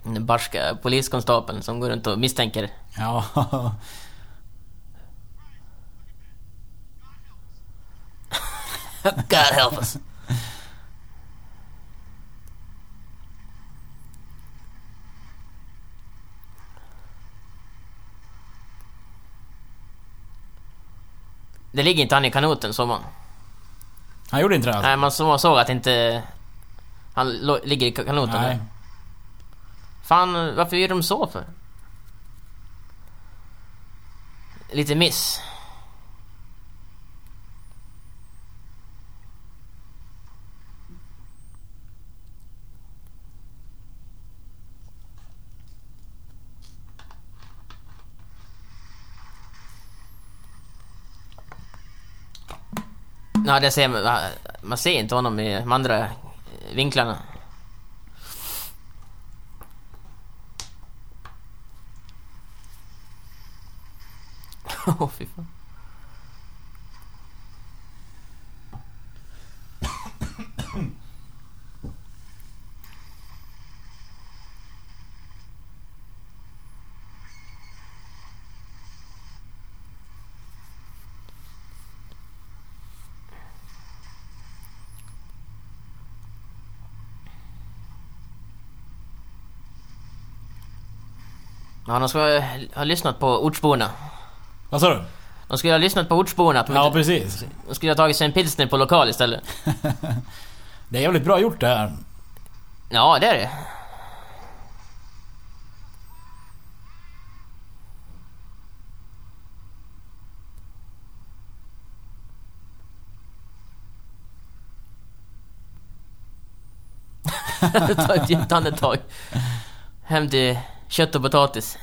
Den barska poliskonstapeln som går runt och misstänker. Ja. <laughs> <laughs> God help us. Det ligger inte han i kanoten såg man. Han gjorde inte det alltså? Nej, man så, såg att inte... Han ligger i kanoten. Nej. Fan, varför gör de så för? Lite miss. Ja, det ser man. Man ser inte honom i de andra vinklarna. <laughs> Åh, fy fan. <coughs> Ja, de ska ha lyssnat på ortsborna. Vad sa du? De skulle ha lyssnat på ortsborna. Att Ja inte, precis. de skulle ha tagit sig en pilsner på lokal istället. <laughs> Det är jävligt bra gjort det här. Ja, det är det. <laughs> Ta ett djupt andetag. Hem till kött och potatis.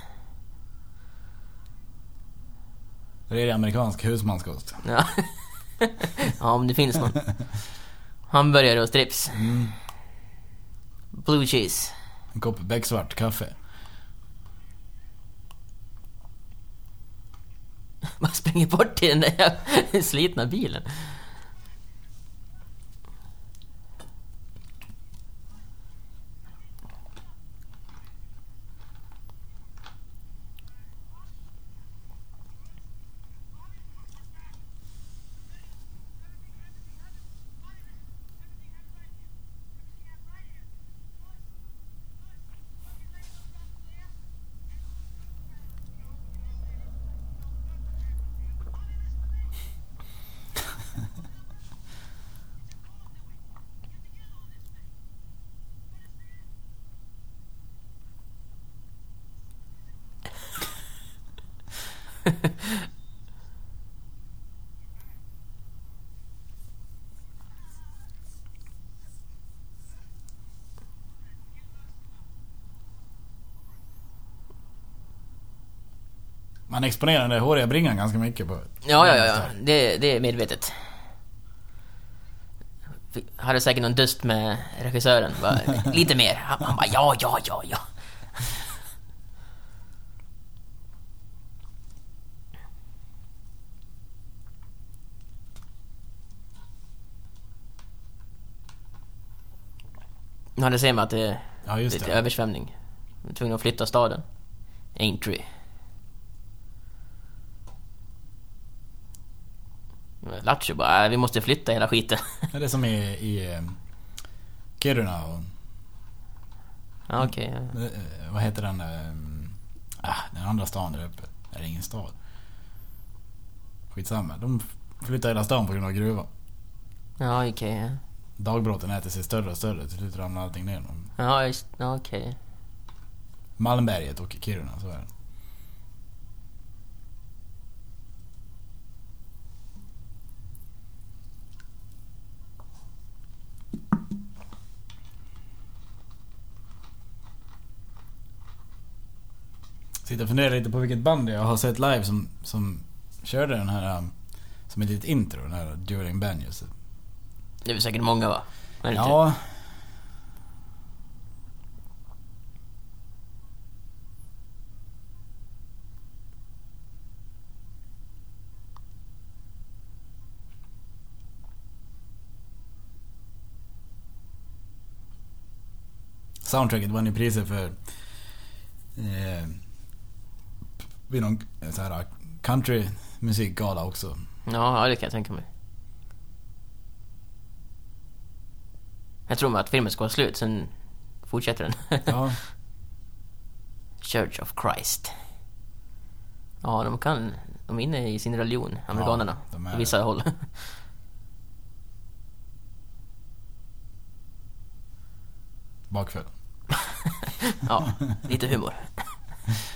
Det är amerikansk husmanskost. <laughs> Ja. ja, om det finns någon. <laughs> Hamburgare och strips. Blue cheese. En kopp becksvart kaffe. <laughs> Man springer bort till den där slitna bilen. Man exponerar den där håriga bringan ganska mycket på... Ja, ja, ja. ja. Det, det är medvetet. Vi hade säkert någon dust med regissören. Bara, <laughs> lite mer. Han, han bara ja, ja, ja, ja. Ja, det ser man att det är Ja det. översvämning. De är tvungna att flytta staden. Aintree. Lattjo bara, "Äh, vi måste flytta hela skiten. <laughs> Det är som i, i eh, Kiruna och... ja, okej. ja. eh, Vad heter den? eh, Ah, den andra stan där uppe. Det är ingen stad. skitsamma. De flyttar hela stan på grund av gruvan. Ja, okej. ja. Dagbrotten äter sig större och större. Till slut ramlar allting ner. Ja, just ja, okej. Malmberget och Kiruna, så är det. Sitter och funderar lite på vilket band jag har sett live som, som körde den här um, som ett litet intro, den här During Banjos. Det är väl säkert många va? Ja. Soundtracket vann ju priser för eh, vid någon eh, så här countrymusikgala också. Ja, ja, det kan jag tänka mig. Jag tror att filmen ska vara slut, sen fortsätter den. Ja. <laughs> Church of Christ. Ja, de kan... De är inne i sin religion, amerikanerna. Ja, de är på vissa håll. <laughs> Bakfull. ja, lite humor. <laughs>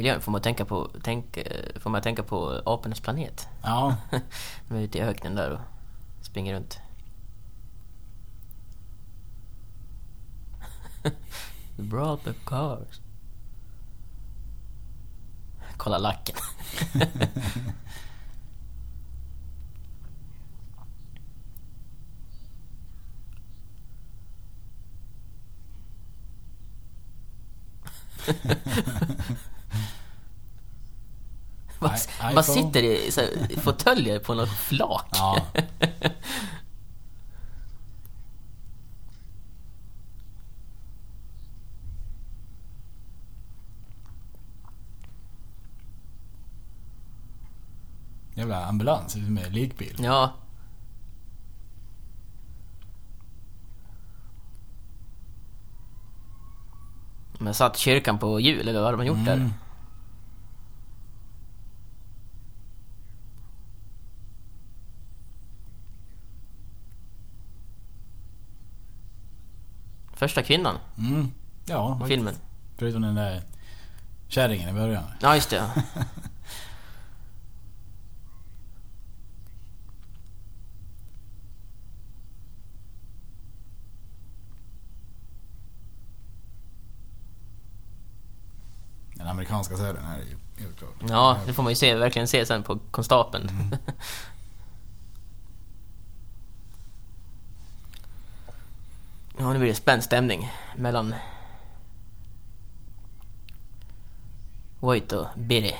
Miljön får man tänka på, tänk, eh, får man tänka på apornas planet. Ja. <laughs> De är ute i öknen där och springer runt. We <laughs> brought the cars. Kolla lacken. <laughs> <laughs> Man, I- man sitter i så här, fåtöljer på något flak. Ja. <laughs> Jävla ambulans med likbil. Ja. Men satt kyrkan på jul, eller vad har de gjort där? Första kvinnan Mm. Ja, i filmen. Förutom den där kärringen i början. Ja, just det. ja. <laughs> Den amerikanska södern här är ju helt klart. Ja, det får man ju se, verkligen se sen på konstapeln. <laughs> ja, nu blir det spänd stämning mellan Voight och Birry.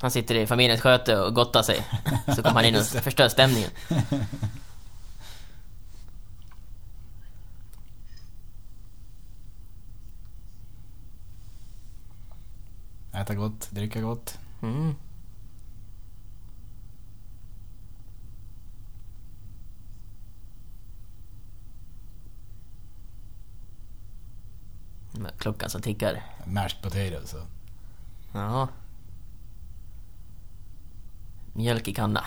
Han sitter i familjens sköte och gottar sig. Så kommer han in och <laughs> förstör stämningen. Äta gott, dricka gott. Mm. Klockan som tickar. Mashed potatoes. Ja. Mjölk i kanna.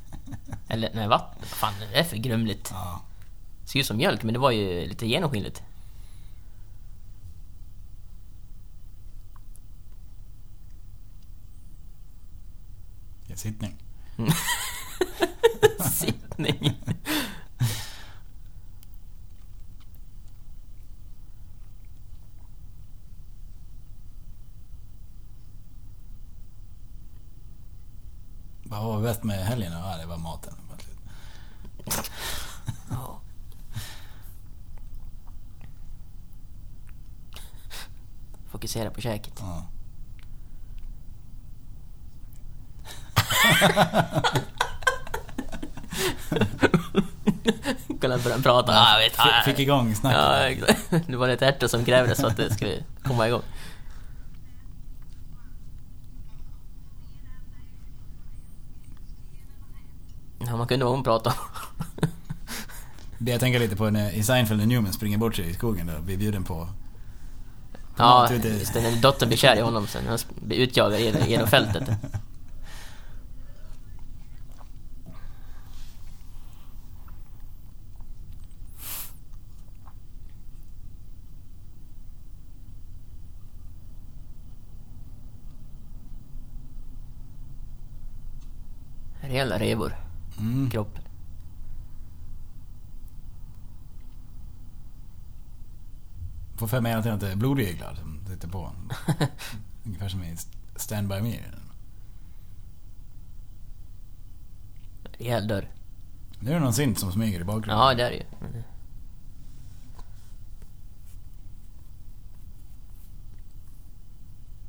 <laughs> Eller nej. Vad fan är det för grumligt? Ja. Ser ut som mjölk, men det var ju lite genomskinligt. Sittning. <laughs> Sittning. Vad var bäst med helgen? Ja, det var maten. Ja. Fokusera på käket. Ja. <laughs> Kolla på den prata. Ja, jag vet. F- Fick igång snacket. Ja, <laughs> det var lite ärtor som krävdes för att det skulle komma igång. Ja, man kunde hon pratade om. Det jag tänker lite på när i Seinfeld när Newman springer bort sig i skogen där och blir bjuden på... Ja, just det. När dottern blir kär i honom sen. Han blir utjagad genom, genom fältet. Revor. Mm. Kroppen. Får för mig att det är blodiglar som sitter på. <laughs> Ungefär som i Stand By Me. Rejäl dörr. Nu är det någon synt som smyger i bakgrunden. Ja, det är det ju.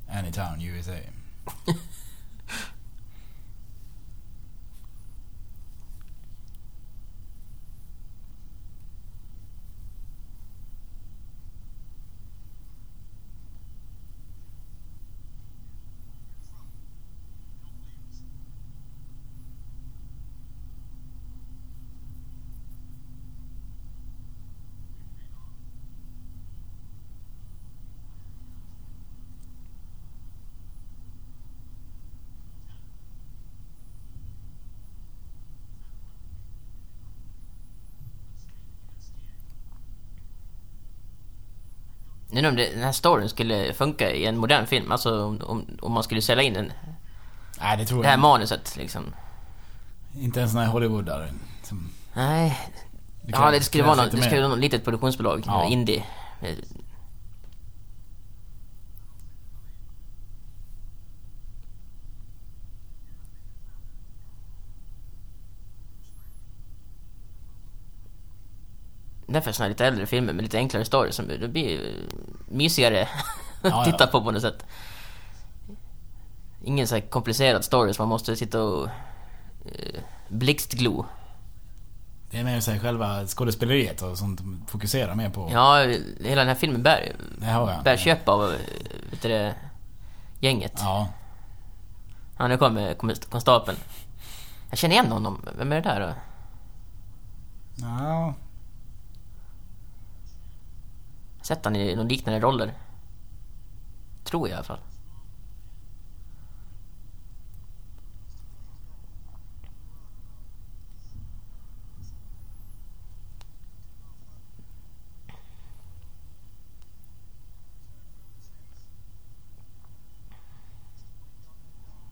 Anytown, USA. <laughs> undrar om det- den här storyn skulle funka i en modern film. Alltså om, om, om man skulle sälja in den, Nej, det tror det jag här inte. manuset liksom. Inte en sån här Hollywoodare. Som, Nej. Det ja, det skulle vara något, det skulle vara något litet produktionsbolag. Ja. Indie. Därför här lite äldre filmer med lite enklare story som det blir mysigare <laughs> att ja. titta på på något sätt. Ingen så här komplicerad story som man måste sitta och eh, blixtglo. det är mer så själva skådespeleriet och sånt fokuserar mer på. Ja, hela den här filmen bär, Det har jag. bär köp av eh, vet du gänget. Ja. Ja, nu kommer kommer konstapeln. Jag känner igen honom. Vem är det där då? Ja. Jag har sett han i någon liknande roller. Tror jag i alla fall.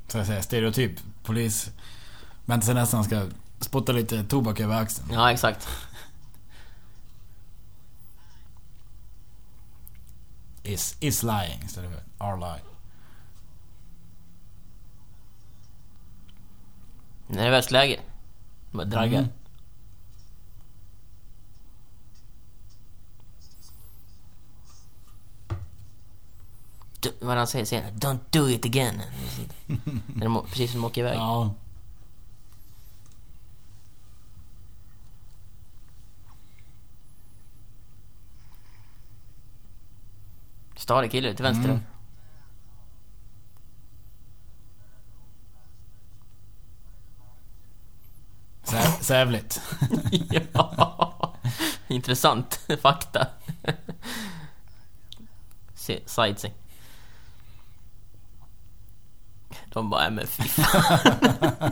Så jag säger stereotyp polis. Väntar sig nästan ska spotta lite tobak över axeln. Ja, exakt. Is, is lying istället för are lying. Värst läge. Bara draggar. Mm. Du, vad han säger senare. Don't do it again. <laughs> När de, å- precis som de åker iväg. Ja. Stadig kille till vänster. Mm. Sä- Sävligt. <laughs> ja. Intressant fakta. Se, sightseeing. De bara, äh, men fy fan. <laughs>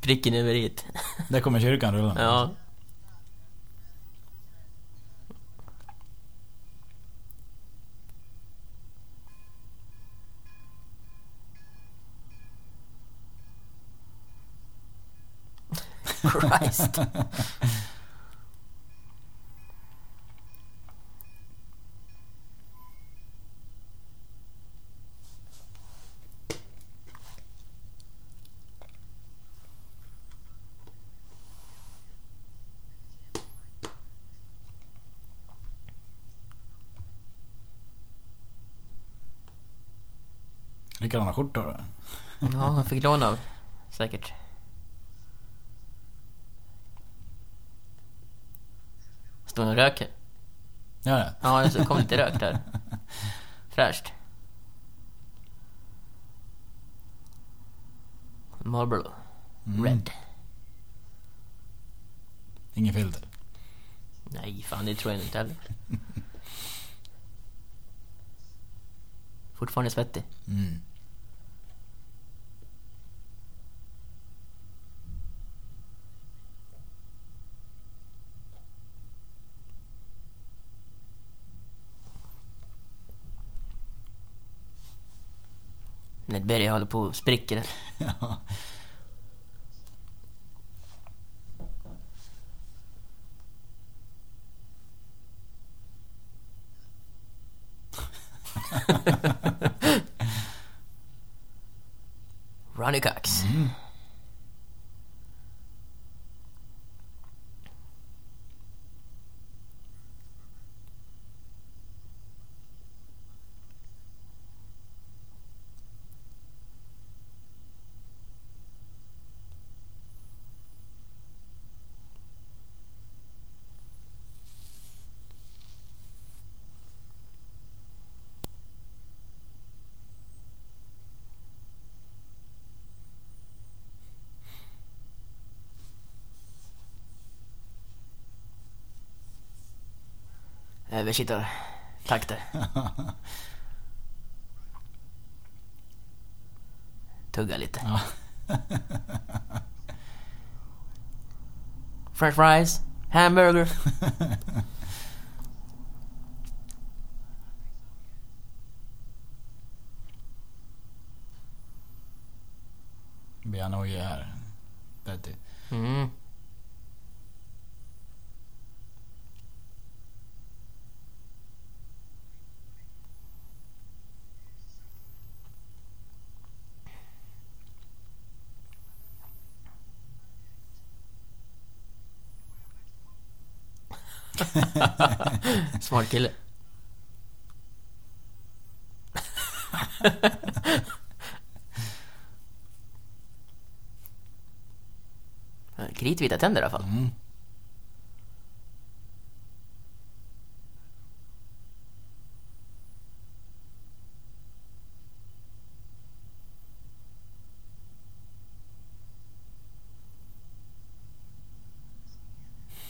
Pricken över hit. Där kommer kyrkan rullande. Ja. Christ. Likadana skjortor. Ja, han fick låna av. Säkert. Röker. Gör det? Ja, det kom lite rök där. <laughs> Fräscht. Marlboro. Red. Ingen filter. Nej, fan det tror jag inte heller. <laughs> Fortfarande svettig. Mm. Nedberg håller på och spricker. Ja. <laughs> Ronnie Cox. Översittartakter. Tugga lite. Ja. <laughs> French fries, hamburger. Blir han nojig här. Betty. Mm. Smart kille. Kritvita tänder i alla fall. Mm.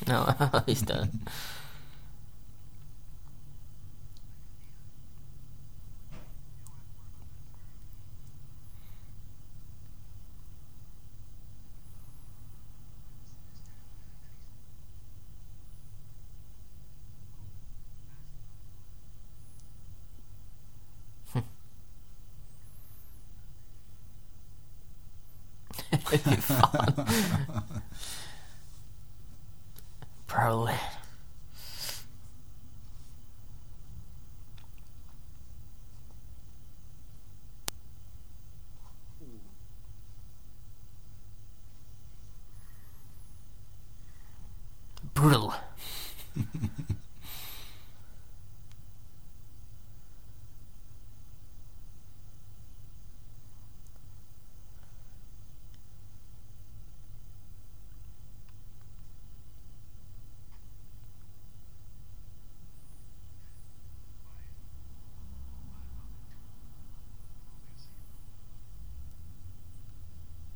Ja, <laughs> just det. Fy fan. Pearl. Brutal.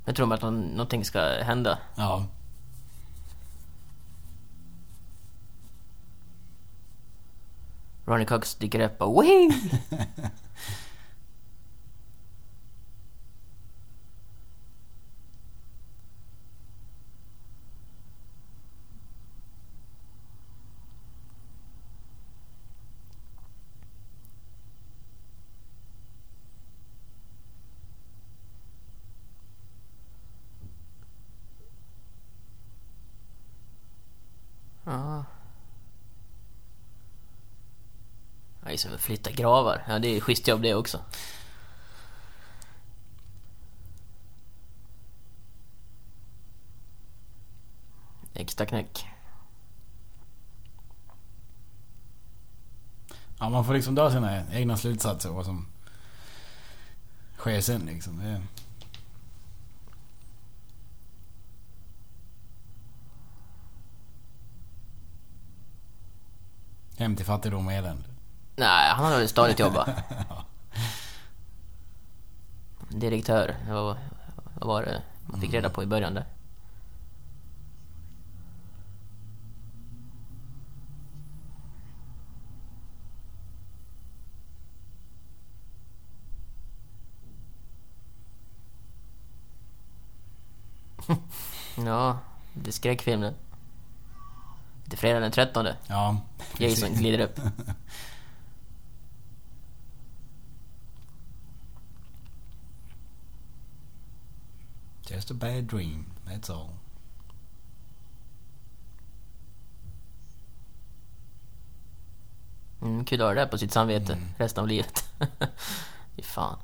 Jag tror att någon, någonting ska hända. Ja. Ronnie Cox dyker upp och Wing! <laughs> Ja liksom flytta gravar. Ja, det är schysst jobb det också. Extra knäck. ja, man får liksom dra sina egna slutsatser vad som sker sen liksom. Det... Hem till fattigdom och elände. Nej, han hade väl stadigt jobba. <laughs> Direktör, var, vad var det man fick reda på i början där? <laughs> ja, det är skräckfilm det. Det är fredag den 13. Ja, precis. Jason glider upp. <laughs> Just a bad dream, that's all. Mm, kul att ha det där på sitt samvete Mm. resten av livet. <laughs> Fy fan.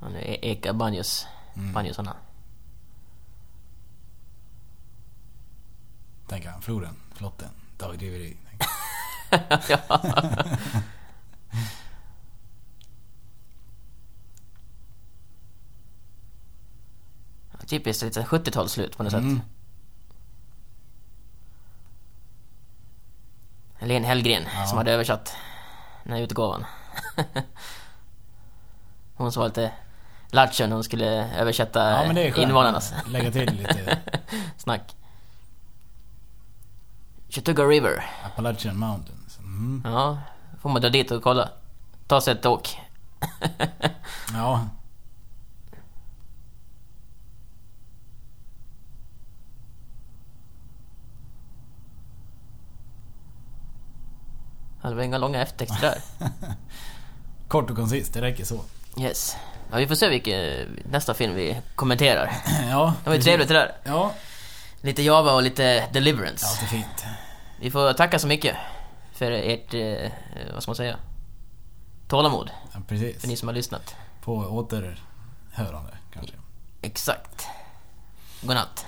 Han är Eka Banjos. Mm. Banjosarna. Tänker han, floden, flotten, dagdriveri. <laughs> ja. <laughs> Typiskt lite 70-talsslut på något Mm. sätt. Helene Hellgren Ja. som hade översatt den här utgåvan. <laughs> hon som var lite lattjo när hon skulle översätta Ja men det är skönt. invånarnas Lägga till lite <laughs> snack. Chautauqua River. Appalachian Mountains. Mm. Ja, får man dra dit och kolla. Ta sig ett åk. <laughs> Ja, Ja, det var inga långa eftertexter där. <laughs> kort och koncist, det räcker så. Yes. Ja, vi får se vilken nästa film vi kommenterar. <clears throat> Ja, Det var ju trevligt det där. Ja, Lite Java och lite Deliverance. alltid fint. Vi får tacka så mycket för ert, eh, vad ska man säga, tålamod. Ja, precis. För ni som har lyssnat. På återhörande, kanske. Exakt. Godnatt.